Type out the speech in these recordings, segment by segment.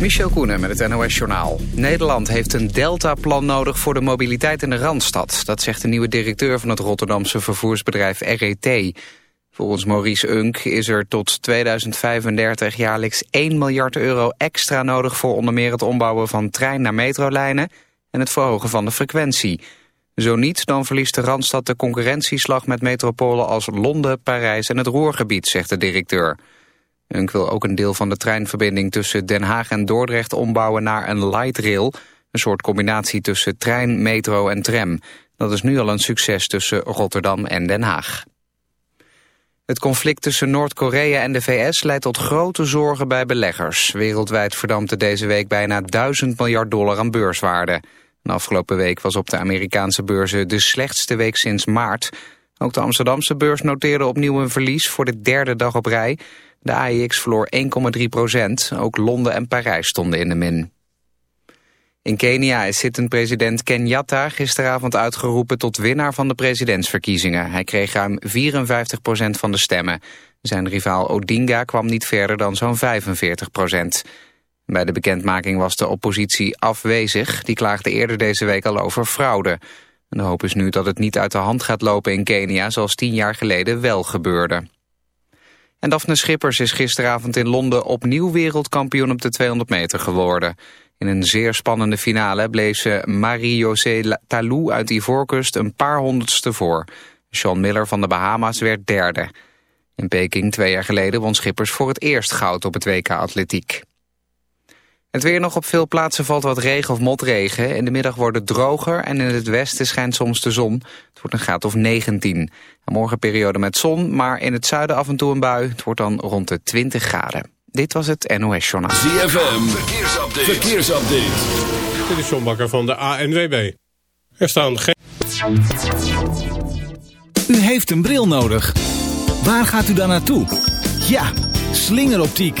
Michel Koenen met het NOS-journaal. Nederland heeft een deltaplan nodig voor de mobiliteit in de Randstad. Dat zegt de nieuwe directeur van het Rotterdamse vervoersbedrijf RET. Volgens Maurice Unk is er tot 2035 jaarlijks 1 miljard euro extra nodig... voor onder meer het ombouwen van trein- naar metrolijnen... en het verhogen van de frequentie. Zo niet, dan verliest de Randstad de concurrentieslag met metropolen als Londen, Parijs en het Roergebied, zegt de directeur. Unk wil ook een deel van de treinverbinding tussen Den Haag en Dordrecht ombouwen naar een light rail, een soort combinatie tussen trein, metro en tram. Dat is nu al een succes tussen Rotterdam en Den Haag. Het conflict tussen Noord-Korea en de VS leidt tot grote zorgen bij beleggers. Wereldwijd verdampte deze week bijna 1000 miljard dollar aan beurswaarde. De afgelopen week was op de Amerikaanse beurzen de slechtste week sinds maart. Ook de Amsterdamse beurs noteerde opnieuw een verlies voor de derde dag op rij. De AEX verloor 1,3 procent. Ook Londen en Parijs stonden in de min. In Kenia is zittend president Kenyatta gisteravond uitgeroepen tot winnaar van de presidentsverkiezingen. Hij kreeg ruim 54 procent van de stemmen. Zijn rivaal Odinga kwam niet verder dan zo'n 45 procent. Bij de bekendmaking was de oppositie afwezig. Die klaagde eerder deze week al over fraude. De hoop is nu dat het niet uit de hand gaat lopen in Kenia... zoals tien jaar geleden wel gebeurde. En Daphne Schippers is gisteravond in Londen opnieuw wereldkampioen op de 200 meter geworden. In een zeer spannende finale bleef ze Marie-José Talou uit Ivoorkust een paar honderdste voor. Sean Miller van de Bahama's werd derde. In Peking twee jaar geleden won Schippers voor het eerst goud op het WK Atletiek. Het weer nog op veel plaatsen valt wat regen of motregen. In de middag wordt het droger en in het westen schijnt soms de zon. Het wordt een graad of 19. morgen periode met zon, maar in het zuiden af en toe een bui. Het wordt dan rond de 20 graden. Dit was het NOS Journaal. ZFM, verkeersupdate. verkeersupdate. Dit is John Bakker van de ANWB. Er staan geen... U heeft een bril nodig. Waar gaat u dan naartoe? Ja, slingeroptiek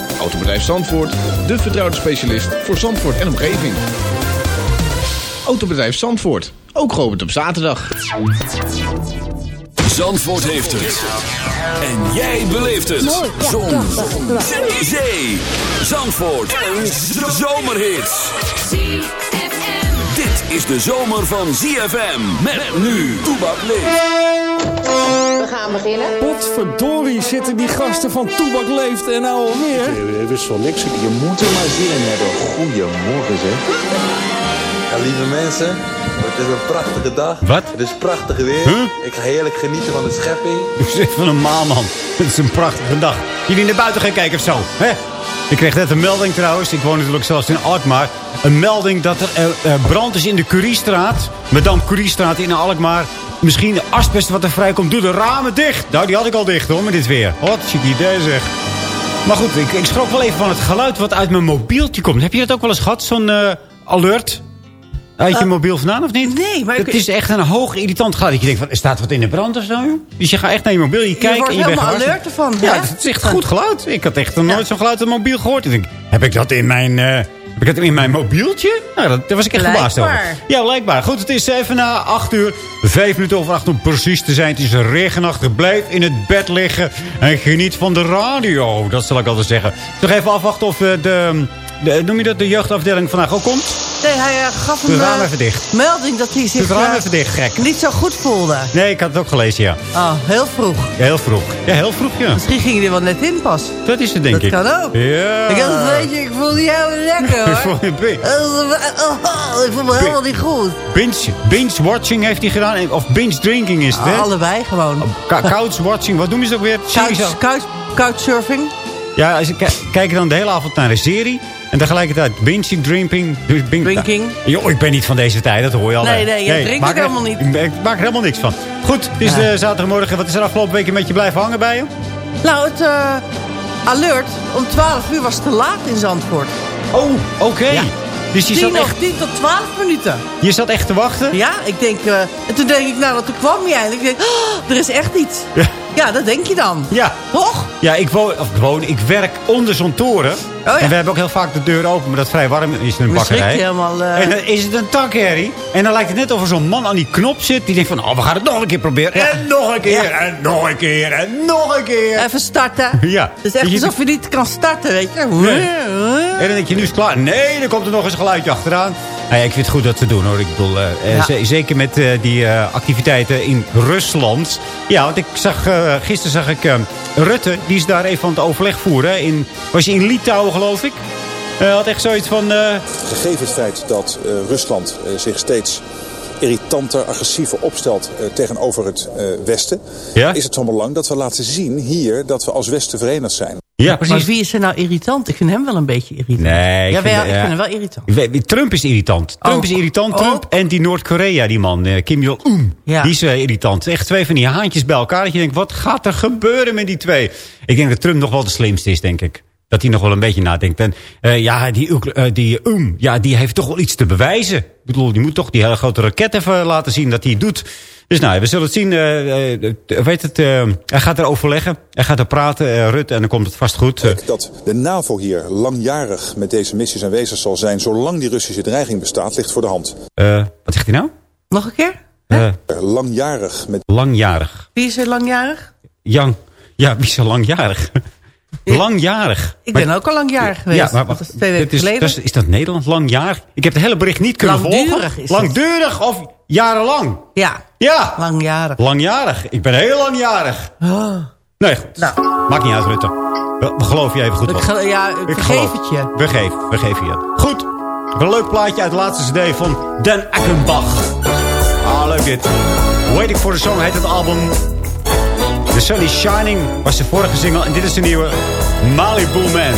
Autobedrijf Zandvoort, de vertrouwde specialist voor Zandvoort en omgeving. Autobedrijf Zandvoort, ook geopend op zaterdag. Zandvoort heeft het. En jij beleeft het. Zon. Zee. Zandvoort. Een zomerhit. Dit is de zomer van ZFM. Met nu. Toebak leeft. We gaan beginnen. Potverdorie zitten die gasten van Toebak leeft en nou alweer. Je wist van niks. Je moet er maar zin in hebben. Goedemorgen zeg. Ja, lieve mensen, het is een prachtige dag. Wat? Het is prachtig weer. Huh? Ik ga heerlijk genieten van de schepping. U zegt van een maalman. Het is een prachtige dag. Jullie naar buiten gaan kijken of zo, hè? Ik kreeg net een melding trouwens. Ik woon natuurlijk zelfs in Alkmaar. Een melding dat er brand is in de Curiestraat. Madame Curiestraat in Alkmaar. Misschien de asbest wat er vrijkomt. Doe de ramen dicht. Nou, die had ik al dicht hoor, met dit weer. Wat chic idee zeg. Maar goed, ik, ik schrok wel even van het geluid wat uit mijn mobieltje komt. Heb je dat ook wel eens gehad, zo'n eh, alert? Uit je mobiel vandaan of niet? Nee, maar... Het ik- is echt een hoog irritant geluid. Dat je denkt, van, er staat wat in de brand of zo? Dus je gaat echt naar je mobiel, je kijkt wordt en je bent helemaal alert ervan, Ja, het is echt goed geluid. Ik had echt nog nooit zo'n geluid op mijn mobiel gehoord. Ik denk, heb ik dat in mijn... eh, heb ik dat in mijn mobieltje? Nou, dat, daar was ik echt verbaasd over. Ja, blijkbaar. Goed, het is even na 8 uur. Vijf minuten over 8 om precies te zijn. Het is regenachtig. Blijf in het bed liggen en geniet van de radio. Dat zal ik altijd zeggen. Nog even afwachten of eh, de, de, noem je dat de jeugdafdeling vandaag ook komt? Nee, hij uh, gaf een raam eh, even dicht. melding dat hij zich raam eh, even dicht, gek. niet zo goed voelde. Nee, ik had het ook gelezen, ja. Oh, heel vroeg. Ja, heel vroeg. Ja, heel vroeg, ja. Misschien ging hij er wel net in pas. Dat is het, denk Dat ik. kan ook. Ja. Ik had het weet je, ik voelde jou lekker Ik hoor. voel je Oh, oh, ik voel me helemaal niet goed. Binge, binge watching heeft hij gedaan. Of binge drinking is het, hè? Allebei gewoon. Ka- couch watching, wat noemen ze ook weer? Couch, couch, couchsurfing. Ja, als ik ki- kijk dan de hele avond naar een serie. En tegelijkertijd binge drinking. Bing, Drinking. Joh, ik ben niet van deze tijd, dat hoor je al. Nee, nee, jij drinkt maak ook er- helemaal niet. Ik, maak er helemaal niks van. Goed, het is Ja. eh, zaterdagmorgen. Wat is er afgelopen week een beetje blijven hangen bij je? Nou, het eh, alert om 12 uur was te laat in Zandvoort. Oh, oké. Ja. Dus je 10 zat, echt, 10 tot 12 minuten. je zat echt te wachten? Ja, ik denk... eh, en toen denk ik, nou, toen kwam hij eindelijk. Ik denk, oh, er is echt iets. Ja. Ja, dat denk je dan. Ja. Toch? Ja, ik woon, of ik woon, ik werk onder zo'n toren. ja. En we hebben ook heel vaak de deur open, omdat het vrij warm is in een bakkerij. helemaal... eh, En dan is het een takherrie. En dan lijkt het net of er zo'n man aan die knop zit. Die denkt van, oh, we gaan het nog een keer proberen. En nog een keer, Ja. en nog een keer, en nog een keer. Even starten. Ja. Het is echt Je- alsof je niet kan starten, weet je. Nee. En dan denk je, nu is het klaar. Nee, dan komt er nog eens een geluidje achteraan. Nou ja, ik vind het goed dat ze doen, hoor. Ik bedoel, eh, eh, Ja. ze- zeker met eh, die eh, activiteiten in Rusland. Ja, want ik zag, eh, gisteren zag ik Rutte, die is daar even aan het overleg voeren. In, was je in Litouwen, geloof ik? Eh, had echt zoiets van... eh, Gegeven het feit dat eh, Rusland zich steeds irritanter, agressiever opstelt eh, tegenover het eh, Westen, Ja? is het van belang dat we laten zien hier dat we als Westen verenigd zijn. Ja, Maar precies. wie is er nou irritant? Ik vind hem wel een beetje irritant. Nee, ik ja, vind- ik hem wel irritant. Trump is irritant. Trump Oh. is irritant. Trump Oh. en die Noord-Korea, die man, eh, Kim Jong-un. Ja. Die is eh, irritant. Echt twee van die haantjes bij elkaar. Dat je denkt, wat gaat er gebeuren met die twee? Ik denk dat Trump nog wel de slimste is, denk ik. Dat hij nog wel een beetje nadenkt. En eh, ja, die, eh, die um, ja, die heeft toch wel iets te bewijzen. Ik bedoel, die moet toch die hele grote raket even laten zien dat hij het doet. Dus nou, we zullen het zien. eh, eh, weet het, eh, hij gaat er overleggen. Hij gaat er praten, eh, Rutte, en dan komt het vast goed. Eh, Dat de NAVO hier langjarig met deze missies aanwezig zal zijn, zolang die Russische dreiging bestaat, ligt voor de hand. eh, wat zegt hij nou? Nog een keer? Eh, Langjarig met langjarig. Wie is er langjarig? Jan, ja, wie is zo langjarig? Langjarig. Ik Maar- ben ook al langjarig geweest. Ja, maar dat wacht, is twee weken is, geleden. dat is, is dat Nederland langjarig? Ik heb het hele bericht niet kunnen Langdurig volgen. is het. Langdurig of jarenlang? Ja, Ja, langjarig. langjarig. Ik ben heel langjarig. Oh. Nee, goed. Nou. Maakt niet uit, Rutte. We, we geloven je even goed Ik, wat. ge- ja, ik, vergeef geloof. het je. We geven, we geven je het. Goed. Een leuk plaatje uit de laatste cd van Dan Ackenbach. Ah, leuk dit. Waiting for the Song heet het album. The Sun is Shining was de vorige single. En dit is de nieuwe Malibu Man.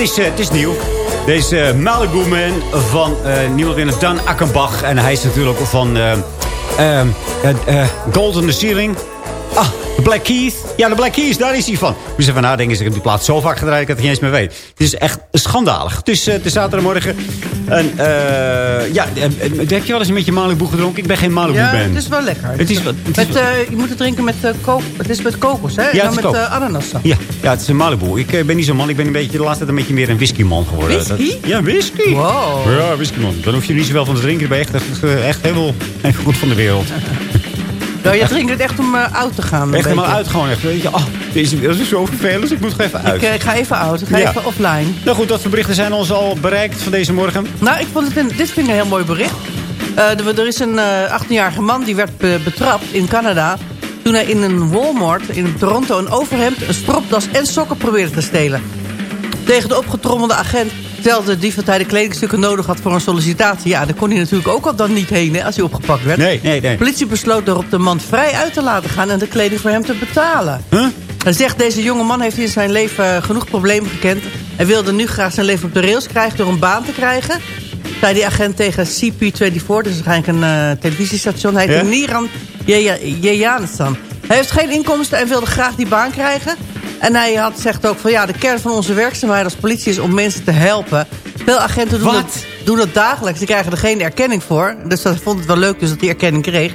Is, eh, het is nieuw. Deze Malibu Man van eh, niemand in het Dan Akkenbach. En hij is natuurlijk van eh, eh, eh, eh, Golden the Ceiling. Ah, de Black Keys. Ja, de Black Keys, daar is hij van. Ik moest even nadenken. Ik heb die plaat zo vaak gedraaid dat ik het niet eens meer weet. Het is echt schandalig. Eh, het is zaterdagmorgen. En, eh, ja, eh, eh, heb je wel eens een beetje Malibu gedronken? Ik ben geen Malibu Ja, het is wel lekker. Het is, wat- het is Met, eh, je moet het drinken met, eh ko het is met kokos, hè? Ja, en dan met eh, ananassen. Ja, ja, het is een Malibu. Ik eh, ben niet zo'n man. Ik ben een beetje, de laatste tijd een beetje meer een whiskyman geworden. Whisky? Dat- ja, whisky. Wow. Ja, whiskyman. Dan hoef je niet zoveel van te drinken. Dan ben je echt, echt, eh, echt helemaal even goed van de wereld. Nou, je drinkt het echt om eh, oud te gaan. Echt helemaal uit gewoon. Echt, weet je, oh, deze wereld is zo vervelend. dus Ik moet even uit. Ik, eh, ik ga even oud, ik ga Ja. even offline. Nou goed, dat soort berichten zijn ons al bereikt van deze morgen. Nou, ik vond het een, dit vind ik een heel mooi bericht. Eh, er, is een eh 18-jarige man die werd be- betrapt in Canada... toen hij in een Walmart in Toronto een overhemd, een stropdas en sokken probeerde te stelen. Tegen de opgetrommelde agent vertelde de dief dat hij de kledingstukken nodig had voor een sollicitatie. Ja, daar kon hij natuurlijk ook al dan niet heen hè, als hij opgepakt werd. Nee, nee, nee. De politie besloot erop de man vrij uit te laten gaan en de kleding voor hem te betalen. Huh? Hij zegt, deze jonge man heeft in zijn leven genoeg problemen gekend... en wilde nu graag zijn leven op de rails krijgen door een baan te krijgen. Zei die agent tegen CP24, dus waarschijnlijk een eh, televisiestation. Hij heet Ja? Niran Jejanistan. Hij heeft geen inkomsten en wilde graag die baan krijgen. En hij had, zegt ook van ja, de kern van onze werkzaamheid als politie is om mensen te helpen. Veel agenten doen, Wat? dat, doen dat dagelijks. Ze krijgen er geen erkenning voor. Dus hij vond het wel leuk dus dat hij erkenning kreeg.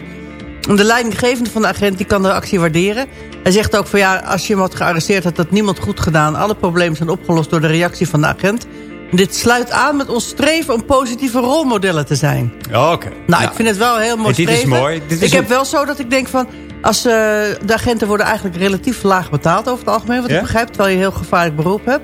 En de leidinggevende van de agent die kan de actie waarderen. Hij zegt ook van ja, als je hem had gearresteerd... had dat niemand goed gedaan. Alle problemen zijn opgelost door de reactie van de agent. En dit sluit aan met ons streven om positieve rolmodellen te zijn. Oké. Nou, ik vind het wel heel mooi Dit is mooi. Dit is ik heb wel zo dat ik denk van... Als, eh, de agenten worden eigenlijk relatief laag betaald over het algemeen. Wat Ja? ik begrijp, terwijl je een heel gevaarlijk beroep hebt.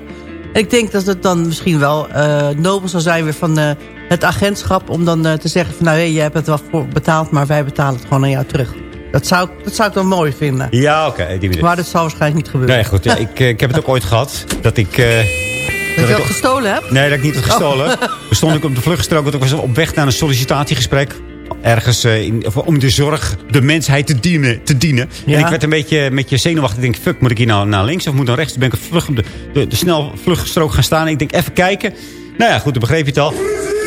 En ik denk dat het dan misschien wel eh, nobel zou zijn weer van eh, het agentschap... om dan te zeggen van nou, hé, jij hebt het wel voor betaald... maar wij betalen het gewoon aan jou terug. Dat zou, ik- dat zou ik wel mooi vinden. Ja, oké. Maar dat zal waarschijnlijk niet gebeuren. Nee, goed. Ja, ik, ik heb het ook ooit gehad. Dat ik... eh, dat je dat gestolen hebt? Nee, dat ik niet had gestolen. Toen stond ik op de vluchtstrook. want Ik was op weg naar een sollicitatiegesprek. Ergens eh, in, om de zorg, de mensheid te dienen. Te dienen. Ja. En ik werd een beetje, een beetje zenuwachtig. Ik denk, fuck, moet ik hier nou naar links of moet ik naar rechts? Toen ben ik vlug op de, de, de snel vluchtstrook gaan staan. En ik denk, even kijken. Nou ja, goed, dan begreep je het al.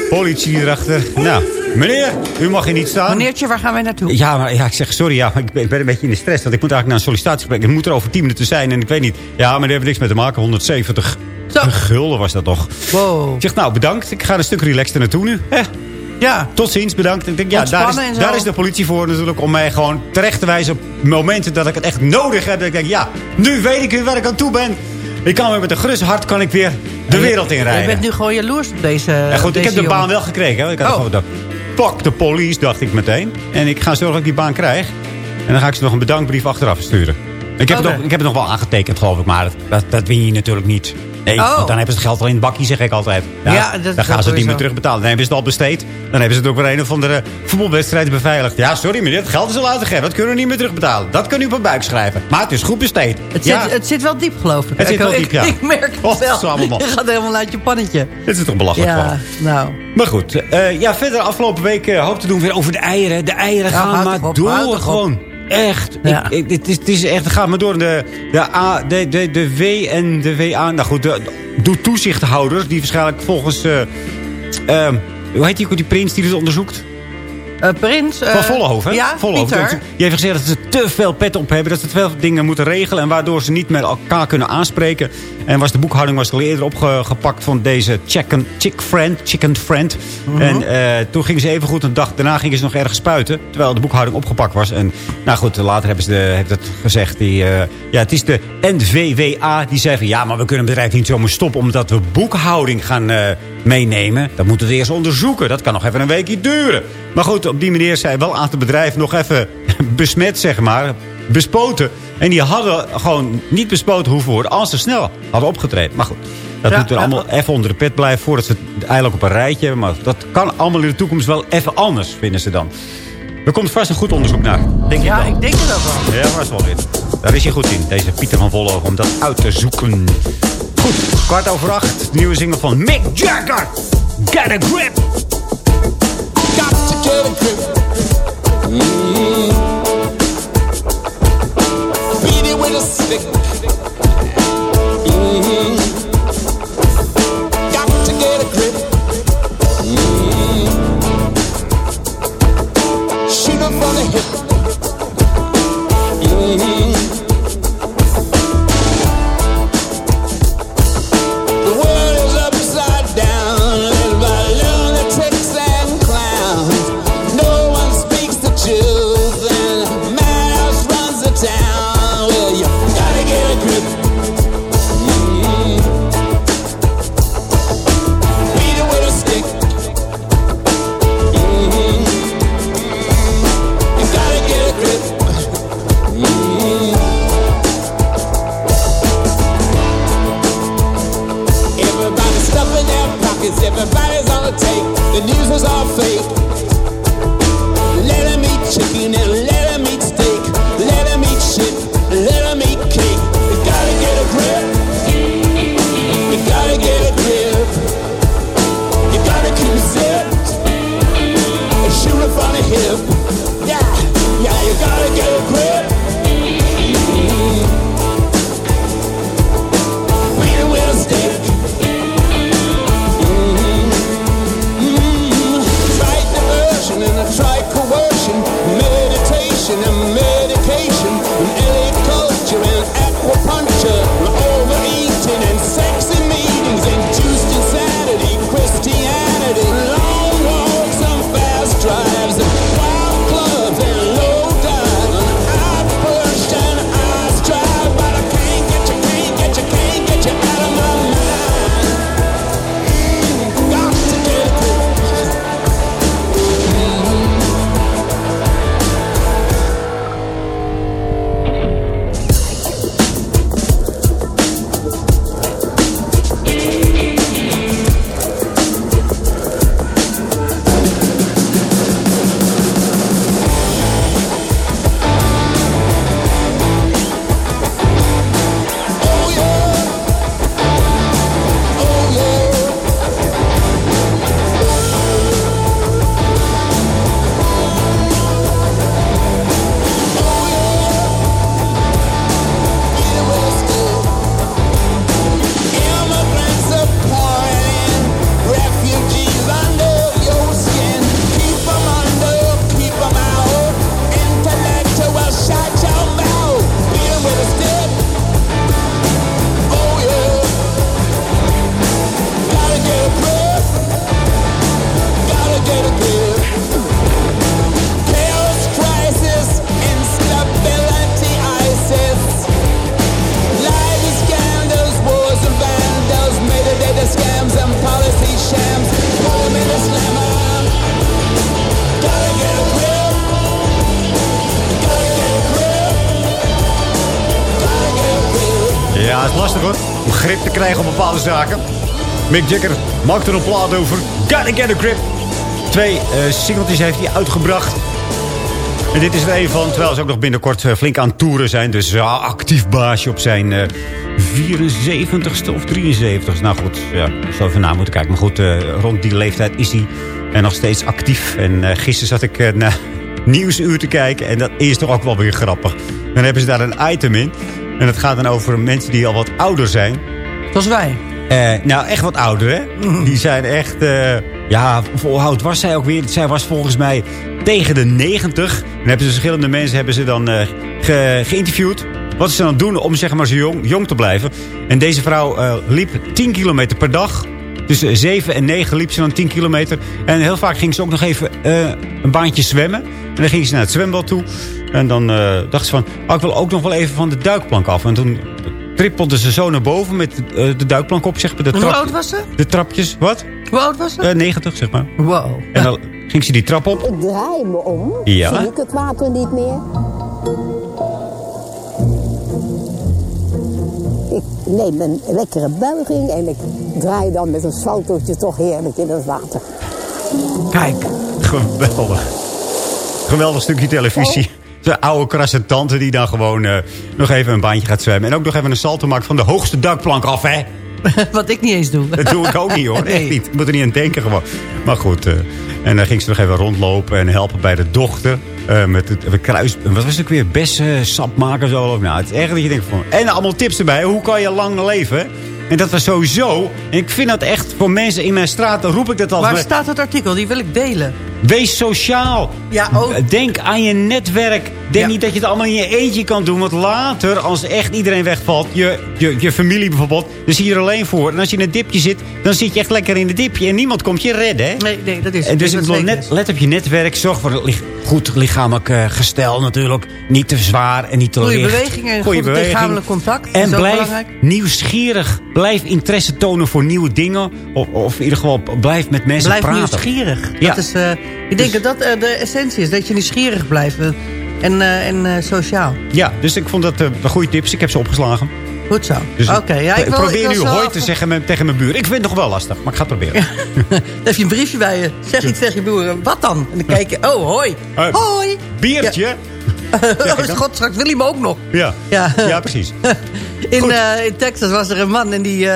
Politie erachter. Nou, meneer, u mag hier niet staan. Meneertje, waar gaan wij naartoe? Ja, maar ja, ik zeg sorry, ja, maar ik ben, ik ben een beetje in de stress. Want ik moet eigenlijk naar een sollicitatiegesprek. Het moet er over 10 minuten zijn en ik weet niet. Ja, maar daar hebben we niks mee te maken. 170 Zo. gulden was dat toch. Wow. Ik zeg, nou, bedankt. Ik ga een stuk relaxter naartoe nu. Eh, Ja. tot ziens, bedankt. Ik denk, ja, daar is, zo. daar is de politie voor natuurlijk. Om mij gewoon terecht te wijzen op momenten dat ik het echt nodig heb. Dat ik denk, ja, nu weet ik weer waar ik aan toe ben. Ik kan weer met een gerust hart kan ik weer de wereld Je inrijden. bent nu gewoon jaloers op deze Ja, goed, ik heb de baan jongen. wel gekregen. Hè. Ik had Oh. gewoon fuck de police, dacht ik meteen. En ik ga zorgen dat ik die baan krijg. En dan ga ik ze nog een bedankbrief achteraf sturen. Ik heb, het, nog, ik heb het nog wel aangetekend, geloof ik. Maar dat, dat, dat win je natuurlijk niet. Nee, Oh. want dan hebben ze het geld al in het bakje, zeg ik altijd. Ja, dat dan gaan ze het niet meer terugbetalen. Dan hebben ze het al besteed. Dan hebben ze het ook weer een of andere voetbalwedstrijd beveiligd. Ja, sorry meneer, het geld is al uitgegeven. Dat kunnen we niet meer terugbetalen. Dat kunnen u op een buik schrijven. Maar het is goed besteed. Het, ja, zit, het zit wel diep, geloof ik. Het zit wel diep, ja. Ik merk het Och, wel. Je gaat helemaal uit je pannetje. dit is toch belachelijk Ja, nou. Maar goed, eh, ja, verder afgelopen week eh, hoop te doen weer over de eieren. De eieren Ja, gaan maar door op. gewoon. Echt. Ja. Ik, ik, het, is, het is echt, gaat maar door. De, de, A, de, de, de W en de WA. Nou goed, de, de toezichthouders die waarschijnlijk volgens... ehm, hoe heet die, die prins die dit onderzoekt? Eh, Prins. eh, Van Vollenhoven, hè? Ja, Vollenhoven. Pieter. Die heeft gezegd dat ze te veel pet op hebben. Dat ze te veel dingen moeten regelen. En waardoor ze niet met elkaar kunnen aanspreken. En was de boekhouding was al eerder opgepakt van deze chicken, chick friend, chicken friend. Mhm. En eh, toen gingen ze even goed een dag daarna gingen ze nog ergens spuiten. Terwijl de boekhouding opgepakt was. En nou goed, later hebben ze de, heeft het gezegd. Die, ja, het is de NVWA die zei van ja, maar we kunnen het bedrijf niet zomaar stoppen. Omdat we boekhouding gaan meenemen. Dat moeten we eerst onderzoeken. Dat kan nog even een weekje duren. Maar goed, op die manier zijn wel een aantal bedrijven nog even besmet, zeg maar. Bespoten. En die hadden gewoon niet bespoten hoeven worden als ze snel hadden opgetreden. Maar goed, dat Ja, moet er ja. allemaal even onder de pet blijven voordat ze het eigenlijk op een rijtje hebben. Maar dat kan allemaal in de toekomst wel even anders, vinden ze dan. Er komt vast een goed onderzoek naar. Denk Ja, ik denk het ook wel. Ja, vast wel weer. Daar is hij goed in, deze Pieter van Volle, om dat uit te zoeken. Goed, kwart over acht. De nieuwe single van Mick Jagger. Get a grip. Got to get a grip. Mm. Beat it with a stick. Mhm. Got to get a grip. Mhm. Shoot the hip. Te krijgen op bepaalde zaken. Mick Jagger maakt er een plaat over. Gotta get a grip. Twee eh singeltjes heeft hij uitgebracht. En dit is er een van, terwijl ze ook nog binnenkort eh, flink aan toeren zijn. Dus ja, actief baasje op zijn eh 74ste of 73ste. Nou goed, ja, zou even na moeten kijken. Maar goed, eh, rond die leeftijd is hij eh, nog steeds actief. En eh, gisteren zat ik eh, naar Nieuwsuur te kijken. En dat is toch ook wel weer grappig. Dan hebben ze daar een item in. En dat gaat dan over mensen die al wat ouder zijn. Zoals wij. Eh, nou, echt wat ouder, hè? Die zijn echt... eh, ja, hoe oud was zij ook weer? Zij was volgens mij tegen de 90. En hebben ze verschillende mensen hebben ze dan ge- geïnterviewd. Wat ze dan doen om zeg maar zo jong, jong te blijven. En deze vrouw liep 10 kilometer per dag. Tussen 7 en 9 liep ze dan 10 kilometer. En heel vaak ging ze ook nog even een baantje zwemmen. En dan ging ze naar het zwembad toe. En dan dacht ze van... Oh, ik wil ook nog wel even van de duikplank af. En toen trippelde ze zo naar boven met eh, de duikplank op. Zeg maar, de Hoe trap- oud was ze? De trapjes. Wat? Hoe oud was ze? Eh 90, zeg maar. Wow. En dan ging ze die trap op. Ik draai me om. Ja. Zie ik het water niet meer. Ik neem een lekkere buiging en ik draai dan met een saltootje toch heerlijk in het water. Kijk, geweldig. Geweldig stukje televisie. De oude krasse tante die dan gewoon eh, nog even een baantje gaat zwemmen. En ook nog even een salto maakt van de hoogste duikplank af, hè? Wat ik niet eens doe. Dat doe ik ook niet, hoor. Echt Nee. niet. Ik moet er niet aan denken, gewoon. Maar goed, eh, en dan ging ze nog even rondlopen en helpen bij de dochter. eh, met het met kruis... Wat was het ook weer? Bessen, sap maken zo. Nou, het is echt dat je denkt van... En allemaal tips erbij. Hoe kan je lang leven? En dat was sowieso... En ik vind dat echt voor mensen in mijn straat... Dan roep ik dat altijd. Waar staat het artikel? Die wil ik delen. Wees sociaal. Ja, ook. Denk aan je netwerk. Denk Ja. niet dat je het allemaal in je eentje kan doen. Want later, als echt iedereen wegvalt... Je, je, je familie bijvoorbeeld... Dan zie je er alleen voor. En als je in een dipje zit... Dan zit je echt lekker in het dipje. En niemand komt je redden. Hè? Nee, nee, dat is En dus ik bedoel, net, let op je netwerk. Zorg voor een goed lichamelijk eh, gestel natuurlijk. Niet te zwaar en niet te Goede licht. beweging en Goede goed beweging. lichamelijk contact. En is blijf belangrijk. nieuwsgierig. Blijf interesse tonen voor nieuwe dingen. Of, of in ieder geval blijf met mensen Blijf praten. nieuwsgierig. Ja. Dat is, eh, ik denk dat dat eh, de essentie is. Dat je nieuwsgierig blijft. eh, En, eh, en sociaal. Ja, dus ik vond dat een goede tips. Ik heb ze opgeslagen. Goed zo. Dus Oké, ja, ik, wil, probeer ik nu af- te zeggen met- tegen mijn buur. Ik vind het nog wel lastig, maar ik ga het proberen. Dan heb je een briefje bij je. Zeg iets tegen je boeren. Wat dan? En dan kijk je, oh, hoi. Hoi. Biertje? Oh, God, straks wil hij me ook nog. Ja. Ja. Ja, precies. In, in Texas was er een man en die,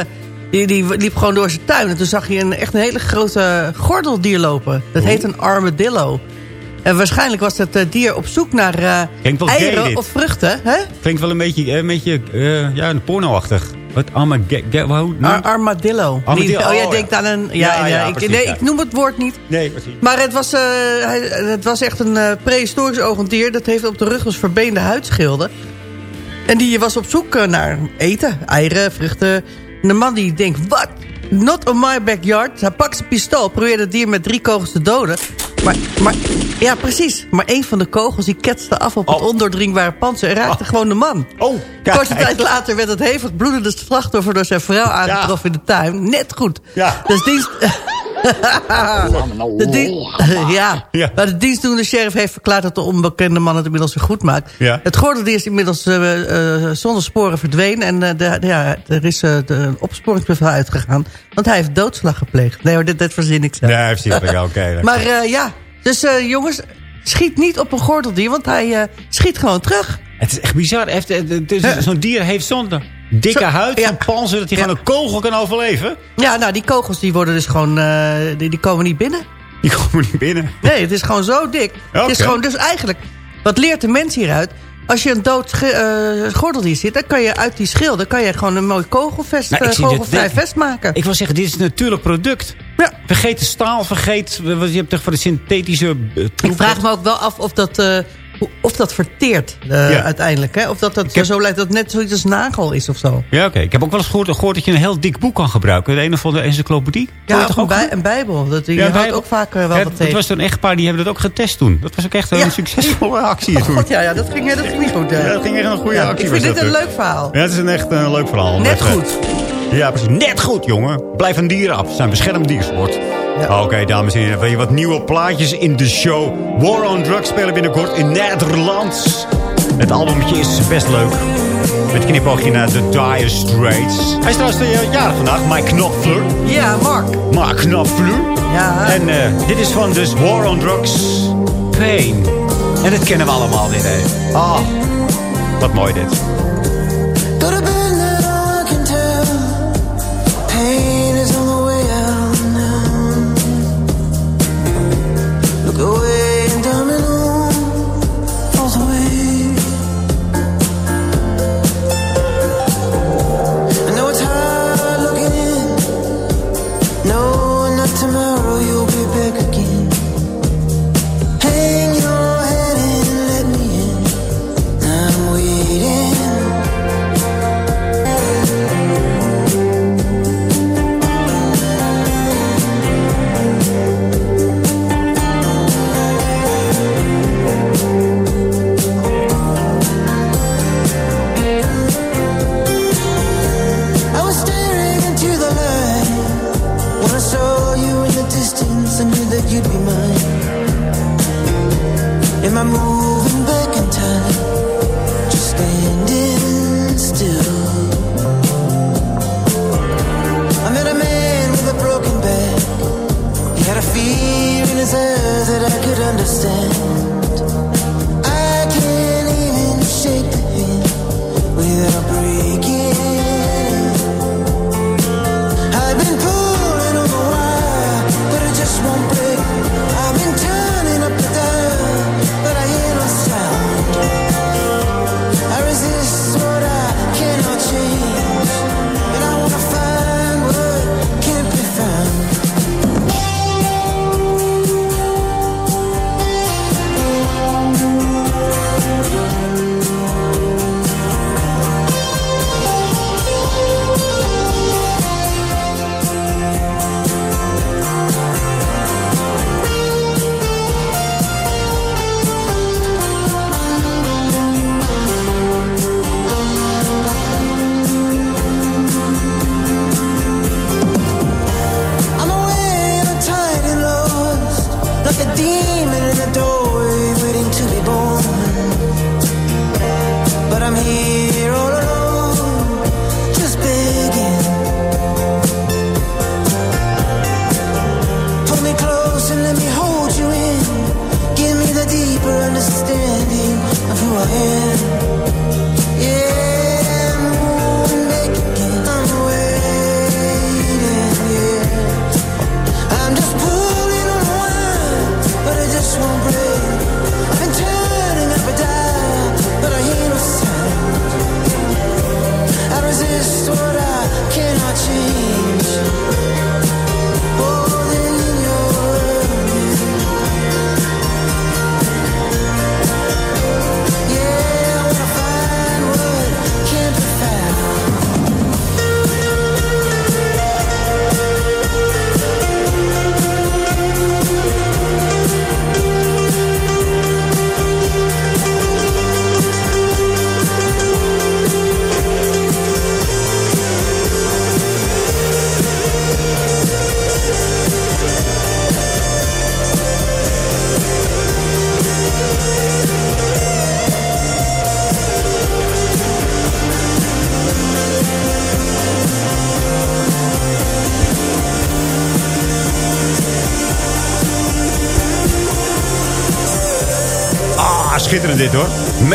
die, die liep gewoon door zijn tuin. En toen zag je een, echt een hele grote gordeldier lopen. Dat heet een armadillo. En waarschijnlijk was dat eh, dier op zoek naar gay, eieren of vruchten. Hè? Klinkt wel een beetje, eh, een beetje ja, een pornoachtig. Wat? Ar- armadillo. Armadillo, Niet- oh, jij oh, denkt ja. aan een... Ja, Ja, ja, ja, ik, precies, nee, ja. ik noem het woord niet. Nee, precies. Maar het was, het was echt een eh, prehistorisch oogdier. Dat heeft op de rug dus verbeende huidschilden. En die was op zoek naar eten, eieren, vruchten. En de man die denkt, wat? Not on my backyard. Hij pakt zijn pistool, probeerde het dier met drie kogels te doden. Maar, maar ja, precies. Maar een van de kogels die ketste af op het ondoordringbare panzer... en raakte gewoon de man. Oh, Korte tijd later werd het hevig bloedende slachtoffer... door zijn vrouw aangetroffen in de tuin. Net goed. Ja. Dus dienst... De dien- ja. Ja. maar de dienstdoende sheriff heeft verklaard dat de onbekende man het inmiddels weer goed maakt. Ja. Het gordeldier is inmiddels eh, eh, zonder sporen verdwenen. En eh, de, de- ja, er is eh, de, een opsporingsbevel uitgegaan. Want hij heeft doodslag gepleegd. Nee hoor, dit, dit verzin ik zelf. Nee, heeft hij ja, oké. Maar eh, ja, dus eh, jongens, schiet niet op een gordeldier. Want hij eh, schiet gewoon terug. Het is echt bizar. Heeft, Zo'n dier heeft zo'n dikke Zo- huid ja. van panzer... dat hij gewoon een kogel kan overleven. Ja, nou die kogels die worden dus gewoon, eh, die, die komen niet binnen. Die komen niet binnen. Nee, het is gewoon zo dik. Het is gewoon dus eigenlijk... Wat leert de mens hieruit? Als je een dood sche- eh, gordeldier zit... dan kan je uit die schilden kan je gewoon een mooi kogelvest, Nou, eh, kogelvrij dit- vest maken. Ik wil zeggen, dit is een natuurlijk product. Ja. Vergeet de staal, vergeet... Je hebt toch voor de synthetische... Ik vraag me ook wel af of dat, of dat verteert eh, Ja. uiteindelijk. Hè? Of dat, dat heb- zo lijkt dat het net zoiets als nagel is of zo. Ja, oké. Ik heb ook wel eens gehoord, gehoord dat je een heel dik boek kan gebruiken. De een of andere encyclopedie. Je Ja, of een, bij, een bijbel. Dat, die Ja, houdt Bijbel. ook vaak eh, wel Ja, wat dat tegen. was een echtpaar, die hebben dat ook getest toen. Dat was ook echt een succesvolle actie toen. God, ja, ja, dat ging, dat ging niet goed. eh. Ja, dat ging echt een goede actie. Ik vind dit een toen. leuk verhaal. Ja, het is een echt een leuk verhaal. Net goed. Ja, precies. Net goed, jongen. Blijf van dieren af. Ze zijn beschermd diersoort. Oké, dames en heren. Wil je wat nieuwe plaatjes in de show? War on Drugs spelen binnenkort in Nederland. Het albumtje is best leuk. Met knipoogje naar The Dire Straits. Hij is trouwens uh, jarig vandaag. Mike Knopfler. Ja, Mark. Mark Knopfler. Ja. En eh, dit is van dus War on Drugs. Pain. En dit kennen we allemaal hè. Ah, wat mooi dit.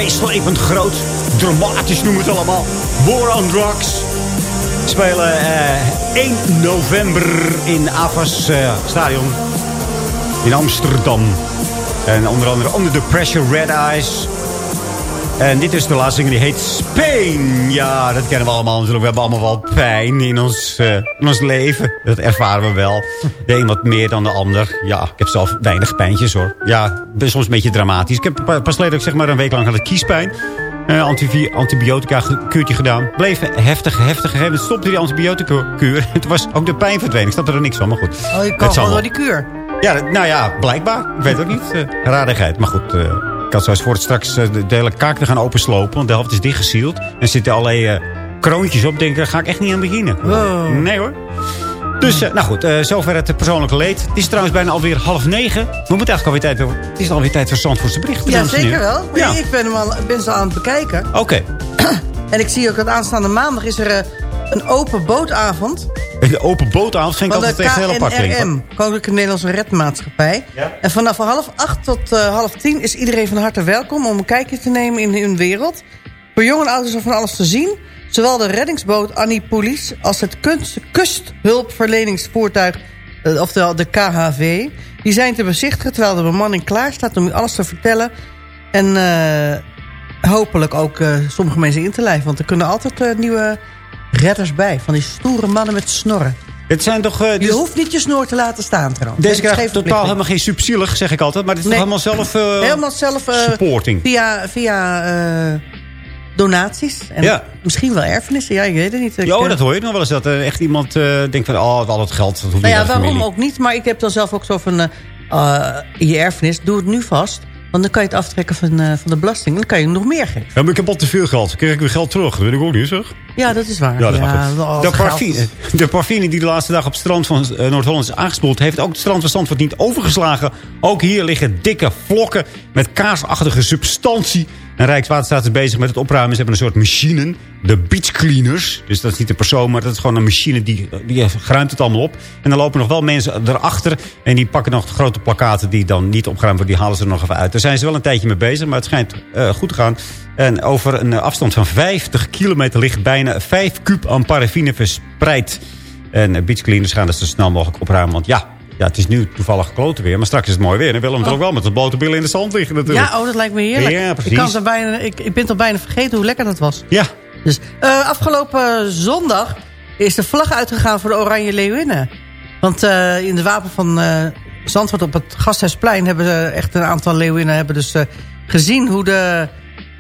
Meeslepend groot. Dramatisch noemen we het allemaal. War on Drugs. Spelen eh, 1 november in Avas eh, Stadion. In Amsterdam. En onder andere Under the Pressure, Red Eyes. En dit is de laatste die heet Spain. Ja, dat kennen we allemaal natuurlijk. We hebben allemaal wel pijn in ons, eh, in ons leven. Dat ervaren we wel. De een wat meer dan de ander. Ja, ik heb zelf weinig pijntjes hoor. Ja, ben soms een beetje dramatisch. Ik heb pa- pas geleden ook zeg maar een week lang had ik kiespijn. Antivi- antibiotica kuurtje gedaan. Bleef heftig, heftig. Een stopte die antibiotica kuur. Het was ook de pijn verdwenen. Ik snap er niks van, maar goed. Oh, je Het kan wel. door die kuur. Ja, nou ja, blijkbaar. Ik weet ook niet. eh raardigheid. Maar goed, ik had zoals voor het straks eh, de, hele kaak te gaan openslopen. Want de helft is dichtgesield. Er zitten allerlei eh, kroontjes op. Denk ik, daar ga ik echt niet aan beginnen. Nee hoor. Dus, eh, nou goed, zover het persoonlijke leed. Het is trouwens bijna alweer half negen. We moeten eigenlijk alweer tijd... voor- Het is alweer tijd voor Zandvoortse berichten. Ja, en zeker wel. Nee, Ja, Ik ben, hem al, ben ze aan het bekijken. oké. En ik zie ook dat aanstaande maandag is er een open bootavond. De open bootavond vind ik Van de altijd echt heel apart klinken. KNRM, Koninklijke Nederlandse Redmaatschappij. En vanaf half acht tot eh, half tien is iedereen van harte welkom... om een kijkje te nemen in hun wereld. Voor jonge en ouders is er van alles te zien. Zowel de reddingsboot Annie Police als het kunst- kusthulpverleningsvoertuig... eh, oftewel de KHV... die zijn te bezichtigen terwijl de bemanning klaar staat... om u alles te vertellen. En eh, hopelijk ook sommige mensen in te lijven. Want er kunnen altijd nieuwe redders bij. Van die stoere mannen met snorren. Het zijn toch... eh, Je hoeft niet je snor te laten staan trouwens. Deze krijgt totaal helemaal geen subsidielig, zeg ik altijd. Maar dit is Nee. toch helemaal zelf... eh, Helemaal zelf eh, supporting. via, via donaties. En Ja. misschien wel erfenissen. Ja, ik weet het niet. Ja, oh, dat hoor je nog wel eens. Dat er echt iemand denkt van... Oh, al het geld, dat hoeft nou niet ja, waarom ook niet? Maar ik heb dan zelf ook zo van... je erfenis, doe het nu vast. Want dan kan je het aftrekken van, eh, van de belasting. Dan kan je hem nog meer geven. Ja, maar ik heb al te veel geld. Dan krijg ik weer geld terug. Dat weet ik ook niet, zeg. Ja, dat is waar. Ja, dat De parfine, de parfine die de laatste dag op het strand van eh, Noord-Holland is aangespoeld... heeft ook het strand van Zandvoort niet overgeslagen. Ook hier liggen dikke vlokken met kaasachtige substantie. En Rijkswaterstaat is bezig met het opruimen. Ze hebben een soort machine, de beach cleaners. Dus dat is niet een persoon, maar dat is gewoon een machine... die, die ruimt het allemaal op. En dan lopen nog wel mensen erachter... en die pakken nog de grote plakaten die dan niet opgeruimd worden... die halen ze er nog even uit. Daar zijn ze wel een tijdje mee bezig, maar het schijnt eh, goed te gaan... En over een afstand van 50 kilometer ligt bijna 5 kuub aan paraffine verspreid. En beachcleaners gaan dat zo snel mogelijk opruimen. Want ja, ja, het is nu toevallig kloten weer. Maar straks is het mooi weer. En dan willen we toch wel met de blote billen in de zand liggen natuurlijk. Ja, oh, dat lijkt me heerlijk. Ja, precies. Ik, kan het er bijna, ik, ik ben het al bijna vergeten hoe lekker dat was. Ja. Dus, eh, afgelopen zondag is de vlag uitgegaan voor de Oranje Leeuwinnen. Want eh, in de wapen van eh, Zandvoort op het Gasthuisplein... hebben ze echt een aantal Leeuwinnen hebben dus, gezien hoe, de,